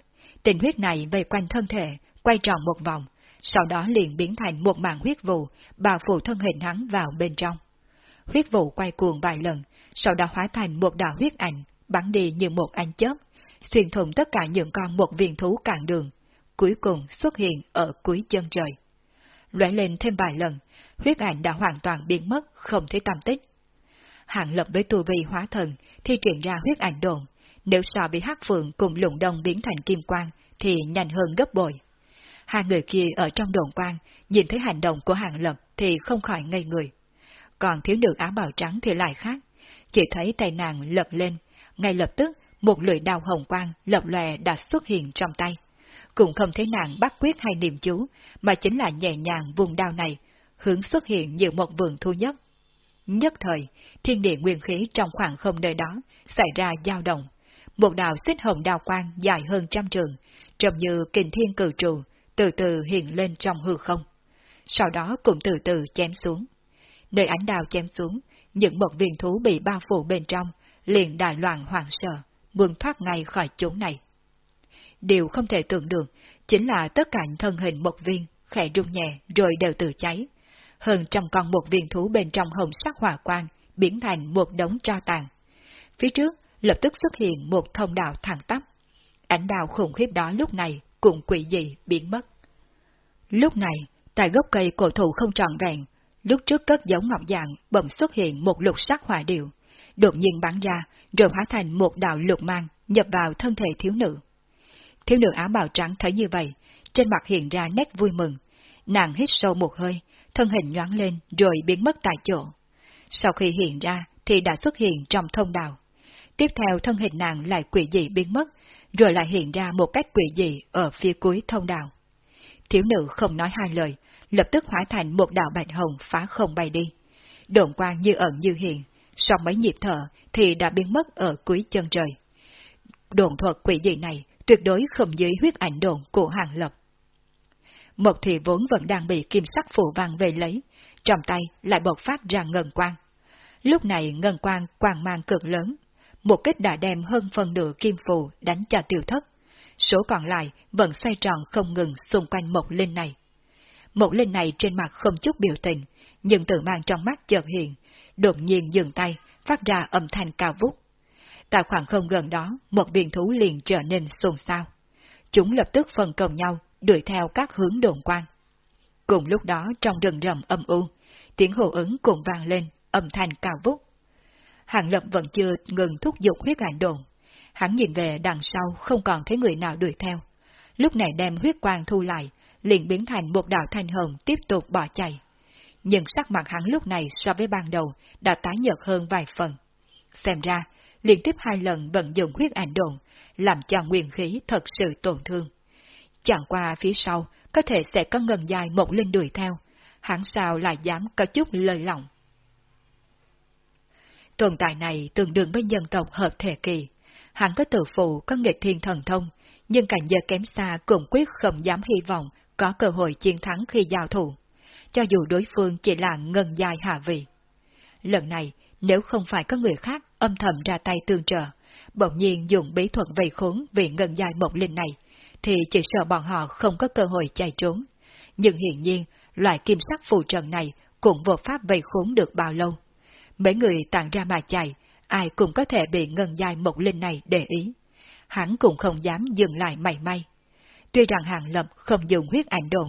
tình huyết này vây quanh thân thể, quay tròn một vòng, sau đó liền biến thành một màn huyết vụ, bao phủ thân hình hắn vào bên trong. Huyết vụ quay cuồng vài lần, sau đó hóa thành một đạo huyết ảnh, bắn đi như một ánh chớp, xuyên thủng tất cả những con một viên thú cạn đường, cuối cùng xuất hiện ở cuối chân trời. Lóe lên thêm vài lần, huyết ảnh đã hoàn toàn biến mất, không thấy tăm tích. Hạng lập với tu vi hóa thần, thi triển ra huyết ảnh đồn, nếu so với hắc phượng cùng lụng đông biến thành kim quang, thì nhanh hơn gấp bội. Hai người kia ở trong đồn quang, nhìn thấy hành động của hàng lập thì không khỏi ngây người. Còn thiếu nữ áo bào trắng thì lại khác, chỉ thấy tay nàng lật lên, ngay lập tức một lưỡi đào hồng quang lập lòe đã xuất hiện trong tay. Cũng không thấy nàng bắt quyết hay niệm chú, mà chính là nhẹ nhàng vùng đao này, hướng xuất hiện như một vườn thu nhất. Nhất thời, thiên địa nguyên khí trong khoảng không nơi đó xảy ra dao động. Một đạo xích hồng đào quang dài hơn trăm trường, trông như kình thiên cử trụ, từ từ hiện lên trong hư không. Sau đó cũng từ từ chém xuống. Nơi ánh đào chém xuống, những một viên thú bị bao phủ bên trong, liền đại loạn hoàng sợ, muốn thoát ngay khỏi chỗ này. Điều không thể tưởng được, chính là tất cả thân hình một viên, khẽ rung nhẹ rồi đều tự cháy. Hơn trăm con một viên thú bên trong hồng sắc hỏa quang, biến thành một đống tro tàn. Phía trước, lập tức xuất hiện một thông đạo thẳng tắp. ảnh đào khủng khiếp đó lúc này cũng quỷ dị biến mất. Lúc này, tại gốc cây cổ thụ không tròn vẹn, lúc trước cất giống ngọc dạng bỗng xuất hiện một lục sắc hỏa điệu, đột nhiên bắn ra, rồi hóa thành một đạo lục mang, nhập vào thân thể thiếu nữ. Thiếu nữ áo bào trắng thấy như vậy, trên mặt hiện ra nét vui mừng. Nàng hít sâu một hơi, thân hình nhoáng lên rồi biến mất tại chỗ. Sau khi hiện ra thì đã xuất hiện trong thông đạo. Tiếp theo thân hình nàng lại quỷ dị biến mất, rồi lại hiện ra một cách quỷ dị ở phía cuối thông đạo. Thiếu nữ không nói hai lời, lập tức hóa thành một đạo bạch hồng phá không bay đi. Độn quang như ẩn như hiện, sau mấy nhịp thở thì đã biến mất ở cuối chân trời. Đồn thuật quỷ dị này tuyệt đối không dưới huyết ảnh đồn của hàng lập. Mộc thủy vốn vẫn đang bị kim sắc phủ vàng về lấy, trong tay lại bộc phát ra ngân quang. Lúc này ngân quang quang mang cực lớn, một kích đã đem hơn phần nửa kim phù đánh cho tiêu thất. Số còn lại vẫn xoay tròn không ngừng xung quanh một linh này. Một linh này trên mặt không chút biểu tình, nhưng tự mang trong mắt chợt hiện, đột nhiên dừng tay, phát ra âm thanh cao vút. Tại khoảng không gần đó, một biển thú liền trở nên xôn xao. Chúng lập tức phân công nhau, đuổi theo các hướng đồn quan. Cùng lúc đó trong rừng rầm âm u, tiếng hồ ứng cùng vang lên, âm thanh cao vút. Hàng lập vẫn chưa ngừng thúc giục huyết ảnh đồn. Hắn nhìn về đằng sau không còn thấy người nào đuổi theo. Lúc này đem huyết quang thu lại, liền biến thành một đạo thanh hồng tiếp tục bỏ chạy. Nhưng sắc mặt hắn lúc này so với ban đầu đã tái nhợt hơn vài phần. Xem ra, liên tiếp hai lần vận dụng huyết ảnh đồn, làm cho nguyên khí thật sự tổn thương. Chẳng qua phía sau, có thể sẽ có ngần dài một linh đuổi theo, hắn sao lại dám có chút lời lòng. Tồn tại này tương đương với dân tộc hợp thể kỳ, hắn có tự phụ có nghịch thiên thần thông, nhưng cảnh giới kém xa cũng quyết không dám hy vọng có cơ hội chiến thắng khi giao thủ, cho dù đối phương chỉ là ngân dài hạ vị. Lần này, nếu không phải có người khác âm thầm ra tay tương trợ, bỗng nhiên dùng bí thuật vây khốn vì ngân dài một linh này, thì chỉ sợ bọn họ không có cơ hội chạy trốn. nhưng hiển nhiên, loại kim sắc phù trận này cũng vô pháp vây khốn được bao lâu. Mấy người tàn ra mà chạy, ai cũng có thể bị ngân dài một linh này để ý. Hắn cũng không dám dừng lại mảy may. Tuy rằng Hàng Lập không dùng huyết ảnh đồn,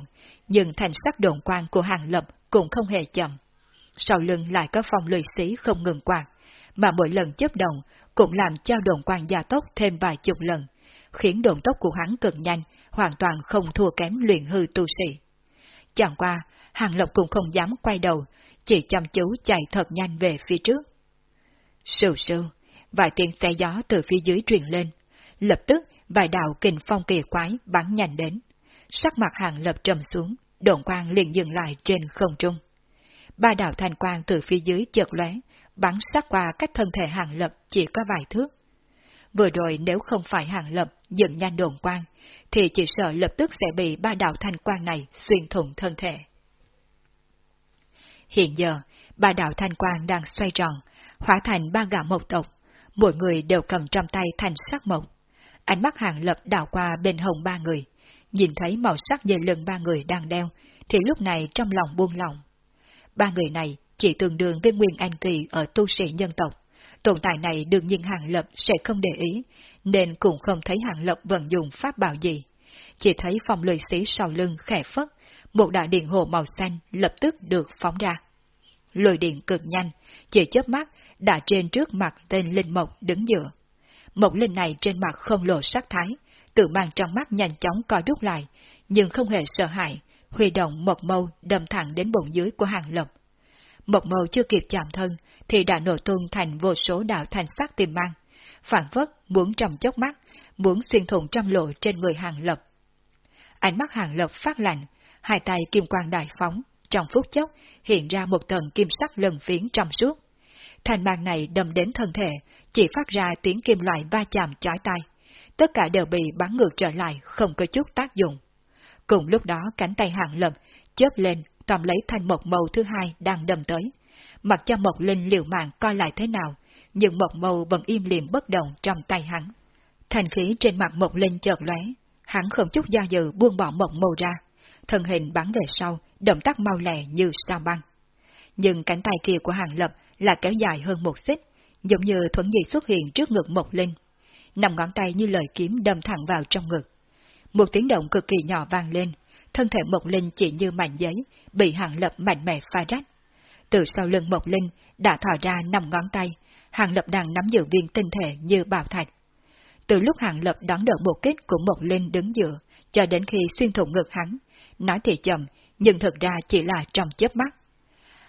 nhưng thành sắc đồn quan của Hàng Lập cũng không hề chậm. Sau lưng lại có phong lười xí không ngừng quạt, mà mỗi lần chấp động cũng làm cho đồn quan gia tốc thêm vài chục lần, khiến đồn tốc của hắn cực nhanh, hoàn toàn không thua kém luyện hư tu sĩ. Chẳng qua, Hàng Lập cũng không dám quay đầu, chỉ chăm chú chạy thật nhanh về phía trước. Sưu sưu, vài tiếng xe gió từ phía dưới truyền lên. Lập tức, vài đạo kình phong kỳ quái bắn nhanh đến. Sắc mặt Hàng Lập trầm xuống, đồn quang liền dừng lại trên không trung. Ba đạo thanh quang từ phía dưới chợt lóe, bắn sát qua cách thân thể Hàng Lập chỉ có vài thước. Vừa rồi nếu không phải Hàng Lập dừng nhanh đồn quang, thì chỉ sợ lập tức sẽ bị ba đạo thanh quang này xuyên thủng thân thể. Hiện giờ, ba đạo thanh quang đang xoay tròn, hóa thành ba gã mộc tộc, mỗi người đều cầm trong tay thành sắc mộc. Ánh mắt hàng lập đảo qua bên hồng ba người, nhìn thấy màu sắc dây lưng ba người đang đeo, thì lúc này trong lòng buông lòng. Ba người này chỉ tương đương với Nguyên Anh Kỳ ở tu sĩ nhân tộc. Tồn tại này đương nhiên hàng lập sẽ không để ý, nên cũng không thấy hàng lập vận dụng pháp bảo gì. Chỉ thấy phòng lười xí sau lưng khẽ phất, một đạo điện hồ màu xanh lập tức được phóng ra. Lôi điện cực nhanh, chỉ chớp mắt đã trên trước mặt tên Linh Mộc đứng giữa. Mộc Linh này trên mặt không lộ sắc thái, tự mang trong mắt nhanh chóng co rút lại, nhưng không hề sợ hãi, huy động một mâu đâm thẳng đến bụng dưới của hàng lập. Mộc mâu chưa kịp chạm thân, thì đã nổ tung thành vô số đạo thành sắc tiềm mang, phản vất muốn trong chốc mắt, muốn xuyên thủng trăm lộ trên người hàng lập. Ánh mắt hàng lập phát lạnh, hai tay kim quang đại phóng, trong phút chốc hiện ra một tầng kim sắc lần phiến trong suốt. Thành mang này đâm đến thân thể, chỉ phát ra tiếng kim loại va chạm chói tai. Tất cả đều bị bắn ngược trở lại, không có chút tác dụng. Cùng lúc đó cánh tay hạng lập, chớp lên, tóm lấy thanh một màu thứ hai đang đâm tới. Mặc cho một linh liều mạng coi lại thế nào, nhưng một màu vẫn im liềm bất động trong tay hắn. Thành khí trên mặt một linh chợt lóe, hắn không chút do dự buông bỏ một màu ra, thân hình bắn về sau, động tác mau lẹ như sao băng. Nhưng cánh tay kia của Hàng Lập là kéo dài hơn một xích, giống như thuẫn gì xuất hiện trước ngực Mộc linh. Nằm ngón tay như lời kiếm đâm thẳng vào trong ngực. Một tiếng động cực kỳ nhỏ vang lên, thân thể Mộc linh chỉ như mảnh giấy, bị Hàng Lập mạnh mẽ pha rách. Từ sau lưng Mộc linh đã thò ra năm ngón tay, Hàng Lập đang nắm giữ viên tinh thể như bảo thạch. Từ lúc Hàng Lập đón đỡ một kích của Mộc linh đứng dựa, cho đến khi xuyên thủng ngực hắn, nói thì chậm, nhưng thực ra chỉ là trong chớp mắt.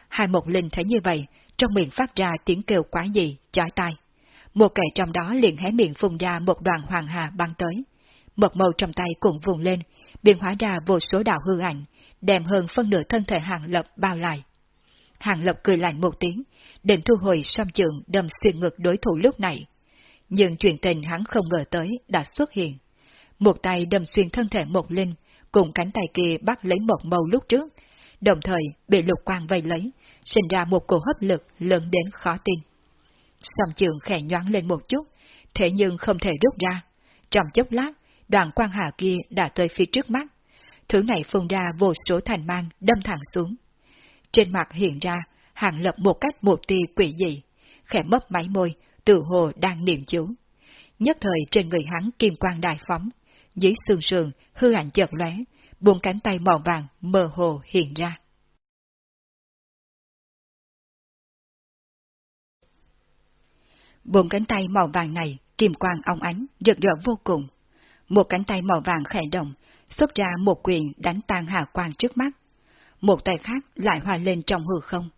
Hai một linh thấy như vậy, trong miệng phát ra tiếng kêu quá gì, chói tai. Một kẻ trong đó liền hé miệng phun ra một đoàn hoàng hà băng tới. Mật màu trong tay cũng vùng lên, biến hóa ra vô số đạo hư ảnh, đem hơn phân nửa thân thể hàng lập bao lại. Hàng lập cười lạnh một tiếng, định thu hồi song trường đâm xuyên ngực đối thủ lúc này. Nhưng chuyện tình hắn không ngờ tới đã xuất hiện. Một tay đâm xuyên thân thể một linh, cùng cánh tay kia bắt lấy một màu lúc trước, đồng thời bị lục quang vây lấy, sinh ra một cổ hấp lực lớn đến khó tin. Song trường khẽ nhoáng lên một chút, thế nhưng không thể rút ra. Trong chốc lát, đoàn quang hà kia đã tới phía trước mắt. Thứ này phun ra vô số thành mang đâm thẳng xuống. Trên mặt hiện ra, hàng lập một cách một tia quỷ dị, khẽ mấp máy môi, tự hồ đang niệm chú. Nhất thời trên người hắn kim quang đại phóng, dưới xương sườn hư ảnh chợt lóe, buông cánh tay màu vàng mơ hồ hiện ra. Buông cánh tay màu vàng này, kim quang ong ánh, rực rỡ vô cùng. Một cánh tay màu vàng khẽ động, xuất ra một quyền đánh tan hà quang trước mắt. Một tay khác lại hòa lên trong hư không.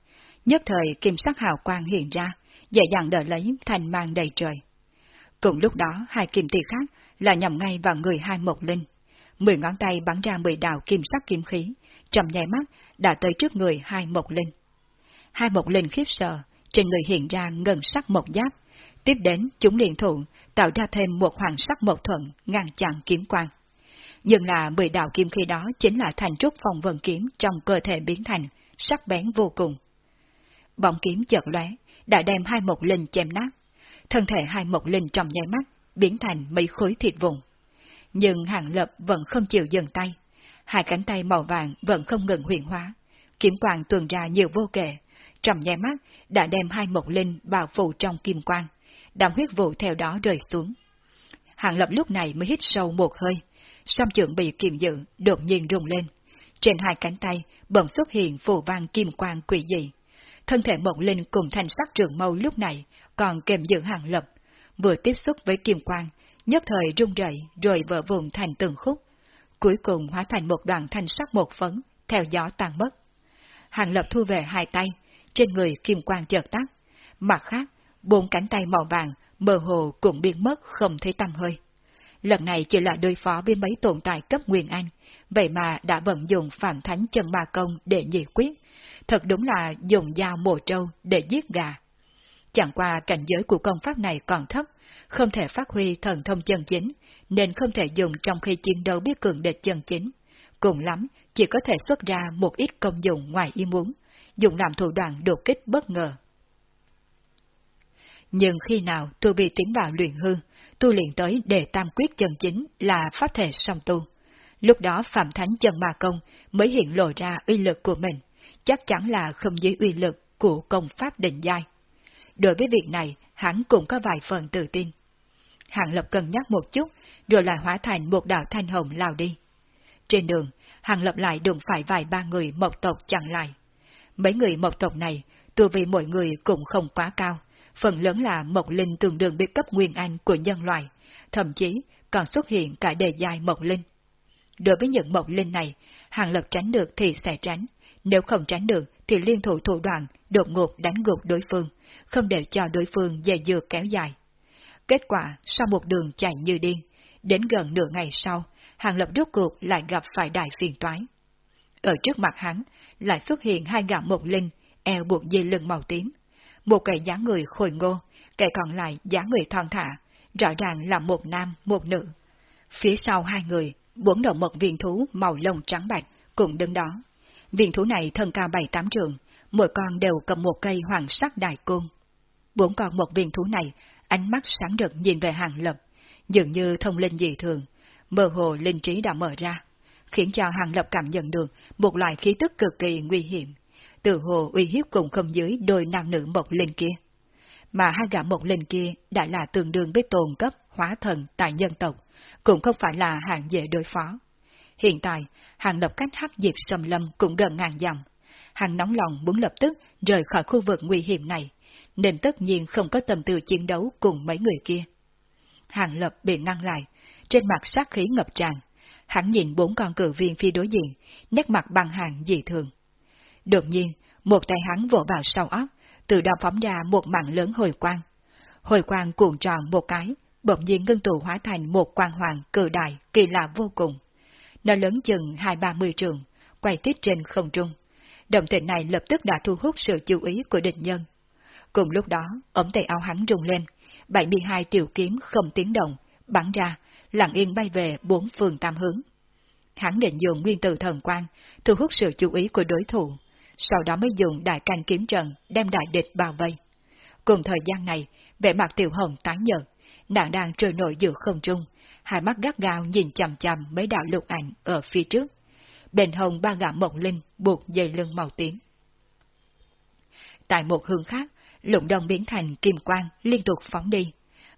Nhất thời kim sắc hào quang hiện ra, dễ dàng đỡ lấy thành mang đầy trời. Cùng lúc đó, hai kim tỷ khác là nhằm ngay vào người hai mộc linh. Mười ngón tay bắn ra mười đạo kim sắc kim khí, chậm nháy mắt đã tới trước người hai mộc linh. Hai mộc linh khiếp sợ, trên người hiện ra ngân sắc mộc giáp, tiếp đến chúng liền thủ tạo ra thêm một hoàng sắc mộc thuận ngăn chặn kiếm quang. Nhưng là mười đạo kim khí đó chính là thành trúc phòng vần kiếm trong cơ thể biến thành, sắc bén vô cùng. Bóng kiếm chợt lóe, đã đem hai mộc linh chém nát. Thân thể hai mộc linh trong nháy mắt biến thành mấy khối thịt vụn. Nhưng Hàng Lập vẫn không chịu dừng tay. Hai cánh tay màu vàng vẫn không ngừng huyền hóa, kiếm quang tuần ra nhiều vô kể, Trầm nháy mắt đã đem hai mộc linh bao phủ trong kim quang, đám huyết vụ theo đó rơi xuống. Hàng lập lúc này mới hít sâu một hơi, song trưởng bị kiềm giữ, đột nhiên rung lên. Trên hai cánh tay bỗng xuất hiện phù vang kim quang quỷ dị. Thân thể mộng linh cùng thanh sắc trường mâu lúc này còn kèm giữ hàng lập, vừa tiếp xúc với kim quang, nhất thời rung rẩy rồi vỡ vụn thành từng khúc. Cuối cùng hóa thành một đoạn thanh sắc một phấn, theo gió tan mất. Hàng lập thu về hai tay, trên người kim quang chợt tắt. Mặt khác, bốn cánh tay màu vàng mơ hồ cũng biến mất không thấy tăm hơi. Lần này chỉ là đối phó với mấy tồn tại cấp Nguyên Anh, vậy mà đã vận dụng Phạm Thánh Chân Ma Công để nhị quyết. Thật đúng là dùng dao mổ trâu để giết gà. Chẳng qua cảnh giới của công pháp này còn thấp, không thể phát huy thần thông chân chính, nên không thể dùng trong khi chiến đấu biết cường địch chân chính. Cùng lắm, chỉ có thể xuất ra một ít công dụng ngoài ý muốn, dùng làm thủ đoạn đột kích bất ngờ. Nhưng khi nào tu bị tiến vào luyện hư, tu luyện tới đề tam quyết chân chính là pháp thể song tu. Lúc đó Phạm Thánh chân ma công mới hiện lộ ra uy lực của mình, chắc chắn là không dưới uy lực của công pháp định giai. Đối với việc này, hắn cũng có vài phần tự tin. Hạng Lập cân nhắc một chút, rồi lại hóa thành một đạo thanh hồng lao đi. Trên đường, Hạng Lập lại đụng phải vài ba người mộc tộc chặn lại. Mấy người mộc tộc này, tu vi mỗi người cũng không quá cao, phần lớn là mộc linh tương đương biết cấp nguyên anh của nhân loại, thậm chí còn xuất hiện cả đề dài mộc linh. Đối với những mộc linh này, Hàng Lập tránh được thì sẽ tránh, nếu không tránh được thì liên thủ thủ đoạn đột ngột đánh gục đối phương, không để cho đối phương dè dừa kéo dài. Kết quả, sau một đường chạy như điên, đến gần nửa ngày sau, Hàng Lập rốt cuộc lại gặp phải đại phiền toái. Ở trước mặt hắn, lại xuất hiện hai gã một linh, eo buộc dây lưng màu tím. Một kẻ dáng người khôi ngô, kẻ còn lại dáng người thon thả, rõ ràng là một nam, một nữ. Phía sau hai người, bốn đầu một viên thú màu lông trắng bạch cũng đứng đó. Viên thú này thân cao bảy tám trường, mỗi con đều cầm một cây hoàng sắc đại côn. Bốn con một viên thú này, ánh mắt sáng rực nhìn về hàng lập, dường như thông linh dị thường, mơ hồ linh trí đã mở ra, khiến cho hàng lập cảm nhận được một loại khí tức cực kỳ nguy hiểm, từ hồ uy hiếp cùng không dưới đôi nam nữ một linh kia. Mà hai gã một linh kia đã là tương đương với tồn cấp hóa thần tại nhân tộc, cũng không phải là hạng dễ đối phó. Hiện tại, hàng lập cách hắc diệp sầm lâm cũng gần ngàn dặm. Hàng nóng lòng muốn lập tức rời khỏi khu vực nguy hiểm này, nên tất nhiên không có tâm tư chiến đấu cùng mấy người kia. Hàng lập bị ngăn lại, trên mặt sát khí ngập tràn. Hắn nhìn bốn con cử viên phi đối diện, nét mặt bằng hàng dị thường. Đột nhiên, một tay hắn vỗ vào sau óc, từ đó phóng ra một mạng lớn hồi quang. Hồi quang cuộn tròn một cái, bỗng nhiên ngưng tụ hóa thành một quang hoàng cử đại, kỳ lạ vô cùng. Nó lớn chừng hai ba mươi trường, quay tít trên không trung. Động tĩnh này lập tức đã thu hút sự chú ý của địch nhân. Cùng lúc đó, ống tay áo hắn rung lên, 72 tiểu kiếm không tiếng động, bắn ra, lặng yên bay về bốn phương tam hướng. Hắn định dùng nguyên tử thần quang, thu hút sự chú ý của đối thủ, sau đó mới dùng đại canh kiếm trận đem đại địch bao vây. Cùng thời gian này, vẻ mặt tiểu hồng tái nhợt, nàng đang trôi nổi giữa không trung, hai mắt gắt gao nhìn chằm chằm mấy đạo lục ảnh ở phía trước bền hồng ba gã mộng linh buộc dây lưng màu tím. Tại một hướng khác, lụng đồng biến thành kim quang liên tục phóng đi.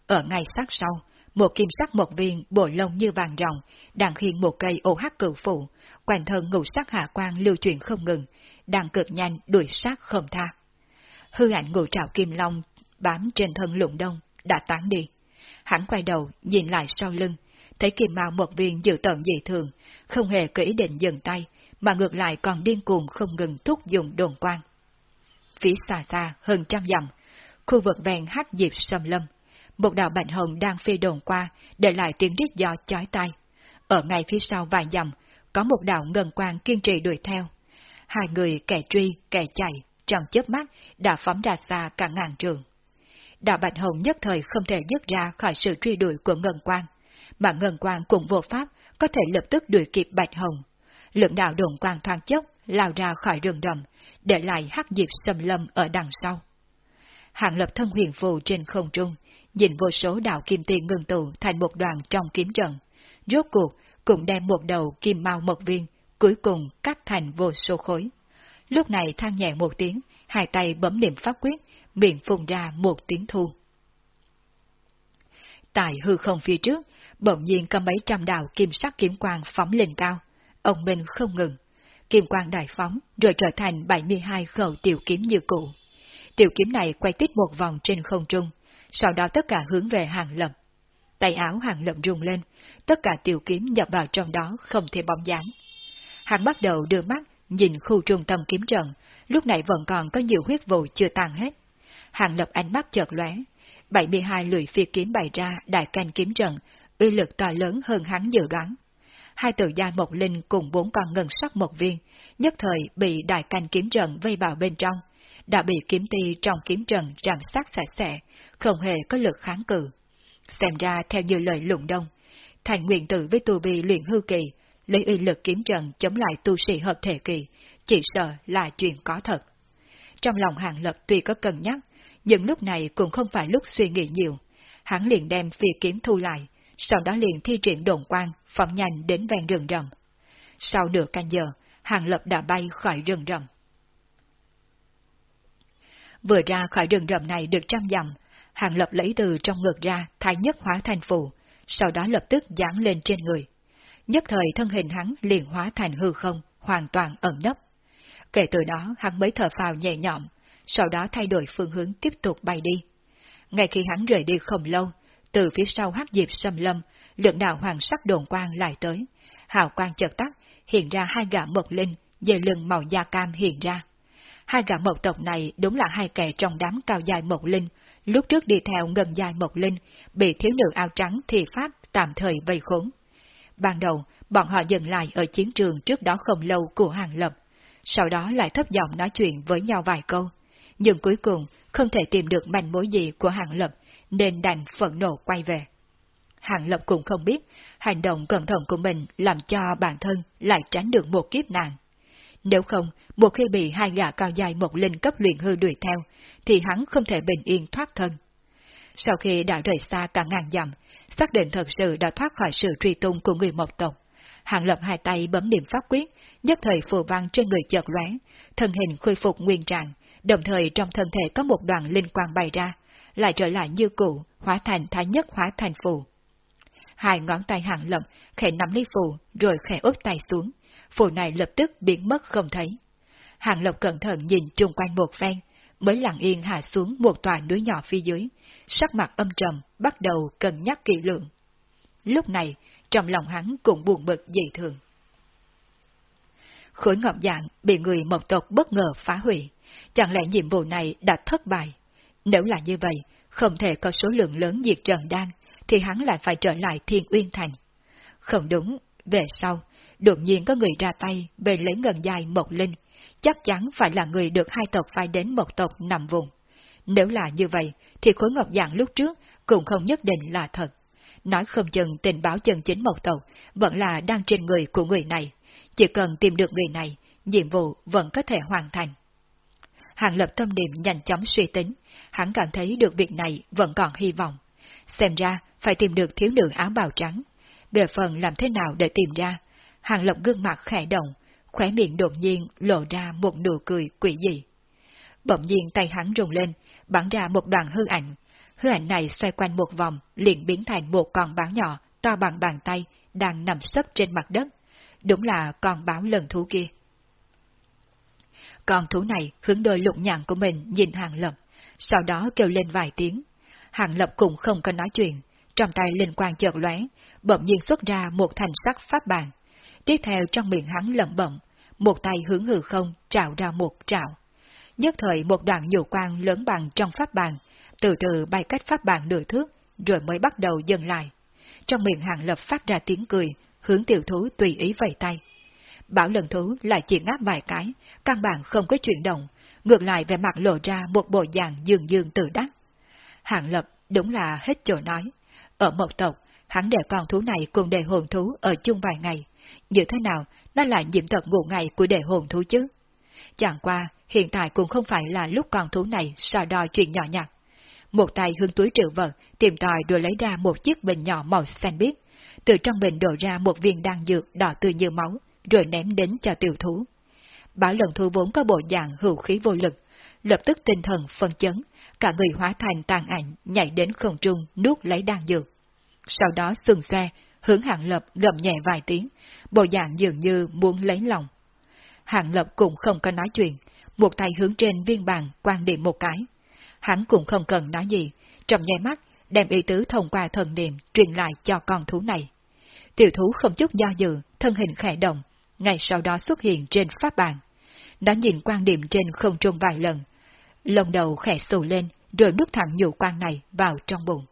Ở ngay sát sau, một kim sắc một viên bộ lông như vàng ròng, đang khiêng một cây ô hắc cửu phụ, quanh thân ngũ sắc hạ quang lưu chuyển không ngừng, đang cực nhanh đuổi sát không tha. Hư ảnh ngũ trảo kim long bám trên thân lụng đông, đã tán đi. Hắn quay đầu, nhìn lại sau lưng, thấy kim mao một viên dự tận dị thường, không hề có ý định dừng tay, mà ngược lại còn điên cuồng không ngừng thúc dùng đồn quang. Phía xa xa, hơn trăm dặm, khu vực ven hắc diệp sầm lâm, một đạo bạch hồng đang phi đồn qua, để lại tiếng rít gió chói tai. Ở ngay phía sau vài dặm, có một đạo ngân quang kiên trì đuổi theo. Hai người kẻ truy, kẻ chạy, trong chớp mắt đã phóng ra xa cả ngàn trường. Đạo bạch hồng nhất thời không thể dứt ra khỏi sự truy đuổi của ngân quang, mà ngân quang cùng vô pháp có thể lập tức đuổi kịp bạch hồng. Lượng đạo đồn quang thoáng chốc lao ra khỏi rừng rầm, để lại hắc diệp xâm lâm ở đằng sau. Hạng lập thân huyền phù trên không trung, nhìn vô số đạo kim tiền ngưng tụ thành một đoàn trong kiếm trận. Rốt cuộc, cũng đem một đầu kim mau mật viên cuối cùng cắt thành vô số khối. Lúc này than nhẹ một tiếng, hai tay bấm niệm pháp quyết, miệng phun ra một tiếng thu. Tại hư không phía trước, bỗng nhiên có mấy trăm đạo kim sắc kiếm quang phóng lên cao. Ông Minh không ngừng. Kim quang đại phóng, rồi trở thành 72 khẩu tiểu kiếm như cũ. Tiểu kiếm này quay tít một vòng trên không trung, sau đó tất cả hướng về hàng lập. Tay áo hàng lập rung lên, tất cả tiểu kiếm nhập vào trong đó không thể bóng dáng. Hàng bắt đầu đưa mắt nhìn khu trung tâm kiếm trận, lúc này vẫn còn có nhiều huyết vụ chưa tan hết. Hàng lập ánh mắt chợt lóe, 72 lưỡi phi kiếm bày ra đại canh kiếm trận, uy lực to lớn hơn hắn dự đoán. Hai tự gia một linh cùng bốn con ngân sắc một viên, nhất thời bị đại canh kiếm trận vây vào bên trong, đã bị kiếm ti trong kiếm trận rạm sát sạch sẽ, không hề có lực kháng cự. Xem ra theo như lời lụng đông, thành nguyện tử với tu vi luyện hư kỳ, lấy uy lực kiếm trận chống lại tu sĩ hợp thể kỳ, chỉ sợ là chuyện có thật. Trong lòng hàng lập tuy có cân nhắc, nhưng lúc này cũng không phải lúc suy nghĩ nhiều. Hắn liền đem phi kiếm thu lại, sau đó liền thi triển đồn quang, phóng nhanh đến ven rừng rầm. Sau nửa canh giờ, hàng lập đã bay khỏi rừng rầm. Vừa ra khỏi rừng rầm này được trăm dặm, hàng lập lấy từ trong ngực ra thái nhất hóa thành phù, sau đó lập tức dán lên trên người. Nhất thời thân hình hắn liền hóa thành hư không, hoàn toàn ẩn nấp. Kể từ đó hắn mới thở phào nhẹ nhõm, sau đó thay đổi phương hướng tiếp tục bay đi. Ngay khi hắn rời đi không lâu, từ phía sau hắc diệp xâm lâm, lượng đạo hoàng sắc đồn quang lại tới. Hào quang chợt tắt, hiện ra hai gã mộc linh, dây lưng màu da cam hiện ra. Hai gã mộc tộc này đúng là hai kẻ trong đám cao dài mộc linh, lúc trước đi theo ngân dài mộc linh, bị thiếu nữ áo trắng thì pháp tạm thời vây khốn. Ban đầu, bọn họ dừng lại ở chiến trường trước đó không lâu của Hàng Lập, sau đó lại thấp giọng nói chuyện với nhau vài câu. Nhưng cuối cùng không thể tìm được manh mối gì của Hàng Lập, nên đành phẫn nộ quay về. Hàng Lập cũng không biết, hành động cẩn thận của mình làm cho bản thân lại tránh được một kiếp nạn. Nếu không, một khi bị hai gã cao dài một linh cấp luyện hư đuổi theo, thì hắn không thể bình yên thoát thân. Sau khi đã rời xa cả ngàn dặm, xác định thật sự đã thoát khỏi sự truy tung của người một tộc. Hàng lập hai tay bấm niệm pháp quyết, nhất thời phù văn trên người chợt lóe, thân hình khôi phục nguyên trạng, đồng thời trong thân thể có một đoàn linh quang bày ra, lại trở lại như cũ, hóa thành thái nhất hóa thành phù. Hai ngón tay hạng lập khẽ nắm lấy phù, rồi khẽ úp tay xuống, phù này lập tức biến mất không thấy. hạng lộc cẩn thận nhìn chung quanh một phen, mới lặng yên hạ xuống một tòa núi nhỏ phía dưới, sắc mặt âm trầm, bắt đầu cân nhắc kỹ lượng. Lúc này, trong lòng hắn cũng buồn bực dị thường. Khối ngọc dạng bị người mộc tộc bất ngờ phá hủy, chẳng lẽ nhiệm vụ này đã thất bại? Nếu là như vậy, không thể có số lượng lớn diệt trần đan, thì hắn lại phải trở lại Thiên Uyên Thành. Không đúng, về sau, đột nhiên có người ra tay về lấy ngân dài một linh, chắc chắn phải là người được hai tộc phái đến một tộc nằm vùng. Nếu là như vậy, thì khối ngọc dạng lúc trước cũng không nhất định là thật. Nói không chừng tình báo chân chính một tộc vẫn là đang trên người của người này. Chỉ cần tìm được người này, nhiệm vụ vẫn có thể hoàn thành. Hàng lập tâm điểm nhanh chóng suy tính, hắn cảm thấy được việc này vẫn còn hy vọng. Xem ra, phải tìm được thiếu nữ áo bào trắng. Về phần làm thế nào để tìm ra, hàng lập gương mặt khẽ động, khóe miệng đột nhiên lộ ra một nụ cười quỷ dị. Bỗng nhiên tay hắn rung lên, bắn ra một đoàn hư ảnh. Hư ảnh này xoay quanh một vòng, liền biến thành một con báo nhỏ, to bằng bàn tay, đang nằm sấp trên mặt đất. Đúng là con báo lần thú kia. Con thú này hướng đôi lụng nhạn của mình nhìn Hàng Lập, sau đó kêu lên vài tiếng. Hàng Lập cũng không có nói chuyện, trong tay linh quang chợt lóe, bỗng nhiên xuất ra một thành sắc pháp bàn. Tiếp theo trong miệng hắn lẩm bẩm, một tay hướng hư không trào ra một trào. Nhất thời một đoạn nhũ quang lớn bằng trong pháp bàn, từ từ bay cách pháp bàn nửa thước, rồi mới bắt đầu dừng lại. Trong miệng hàng lập phát ra tiếng cười, hướng tiểu thú tùy ý vẫy tay. Bảo lần thú lại chỉ ngáp vài cái, căn bản không có chuyển động, ngược lại về mặt lộ ra một bộ dạng dương dương tự đắc. hạng lập đúng là hết chỗ nói. Ở một tộc, hắn để con thú này cùng đề hồn thú ở chung vài ngày. Như thế nào, nó lại nhiễm tật ngủ ngày của đề hồn thú chứ? Chẳng qua, hiện tại cũng không phải là lúc con thú này so đo chuyện nhỏ nhặt. Một tay hướng túi trữ vật, tìm tòi rồi lấy ra một chiếc bình nhỏ màu xanh biếc. Từ trong bình đổ ra một viên đan dược đỏ tươi như máu, rồi ném đến cho tiểu thú. Bảo lần thu vốn có bộ dạng hữu khí vô lực, lập tức tinh thần phân chấn, cả người hóa thành tàn ảnh nhảy đến không trung nuốt lấy đan dược. Sau đó xuân xe hướng hạng lập gầm nhẹ vài tiếng, bộ dạng dường như muốn lấy lòng. Hạng lập cũng không có nói chuyện, một tay hướng trên viên bàn quan điểm một cái. Hắn cũng không cần nói gì, trong nháy mắt đem ý tứ thông qua thần niệm truyền lại cho con thú này. Tiểu thú không chút do dự, thân hình khẽ động, ngay sau đó xuất hiện trên pháp bàn. Nó nhìn quan điểm trên không trung vài lần, lồng đầu khẽ sù lên, rồi bước thẳng nhụ quan này vào trong bụng.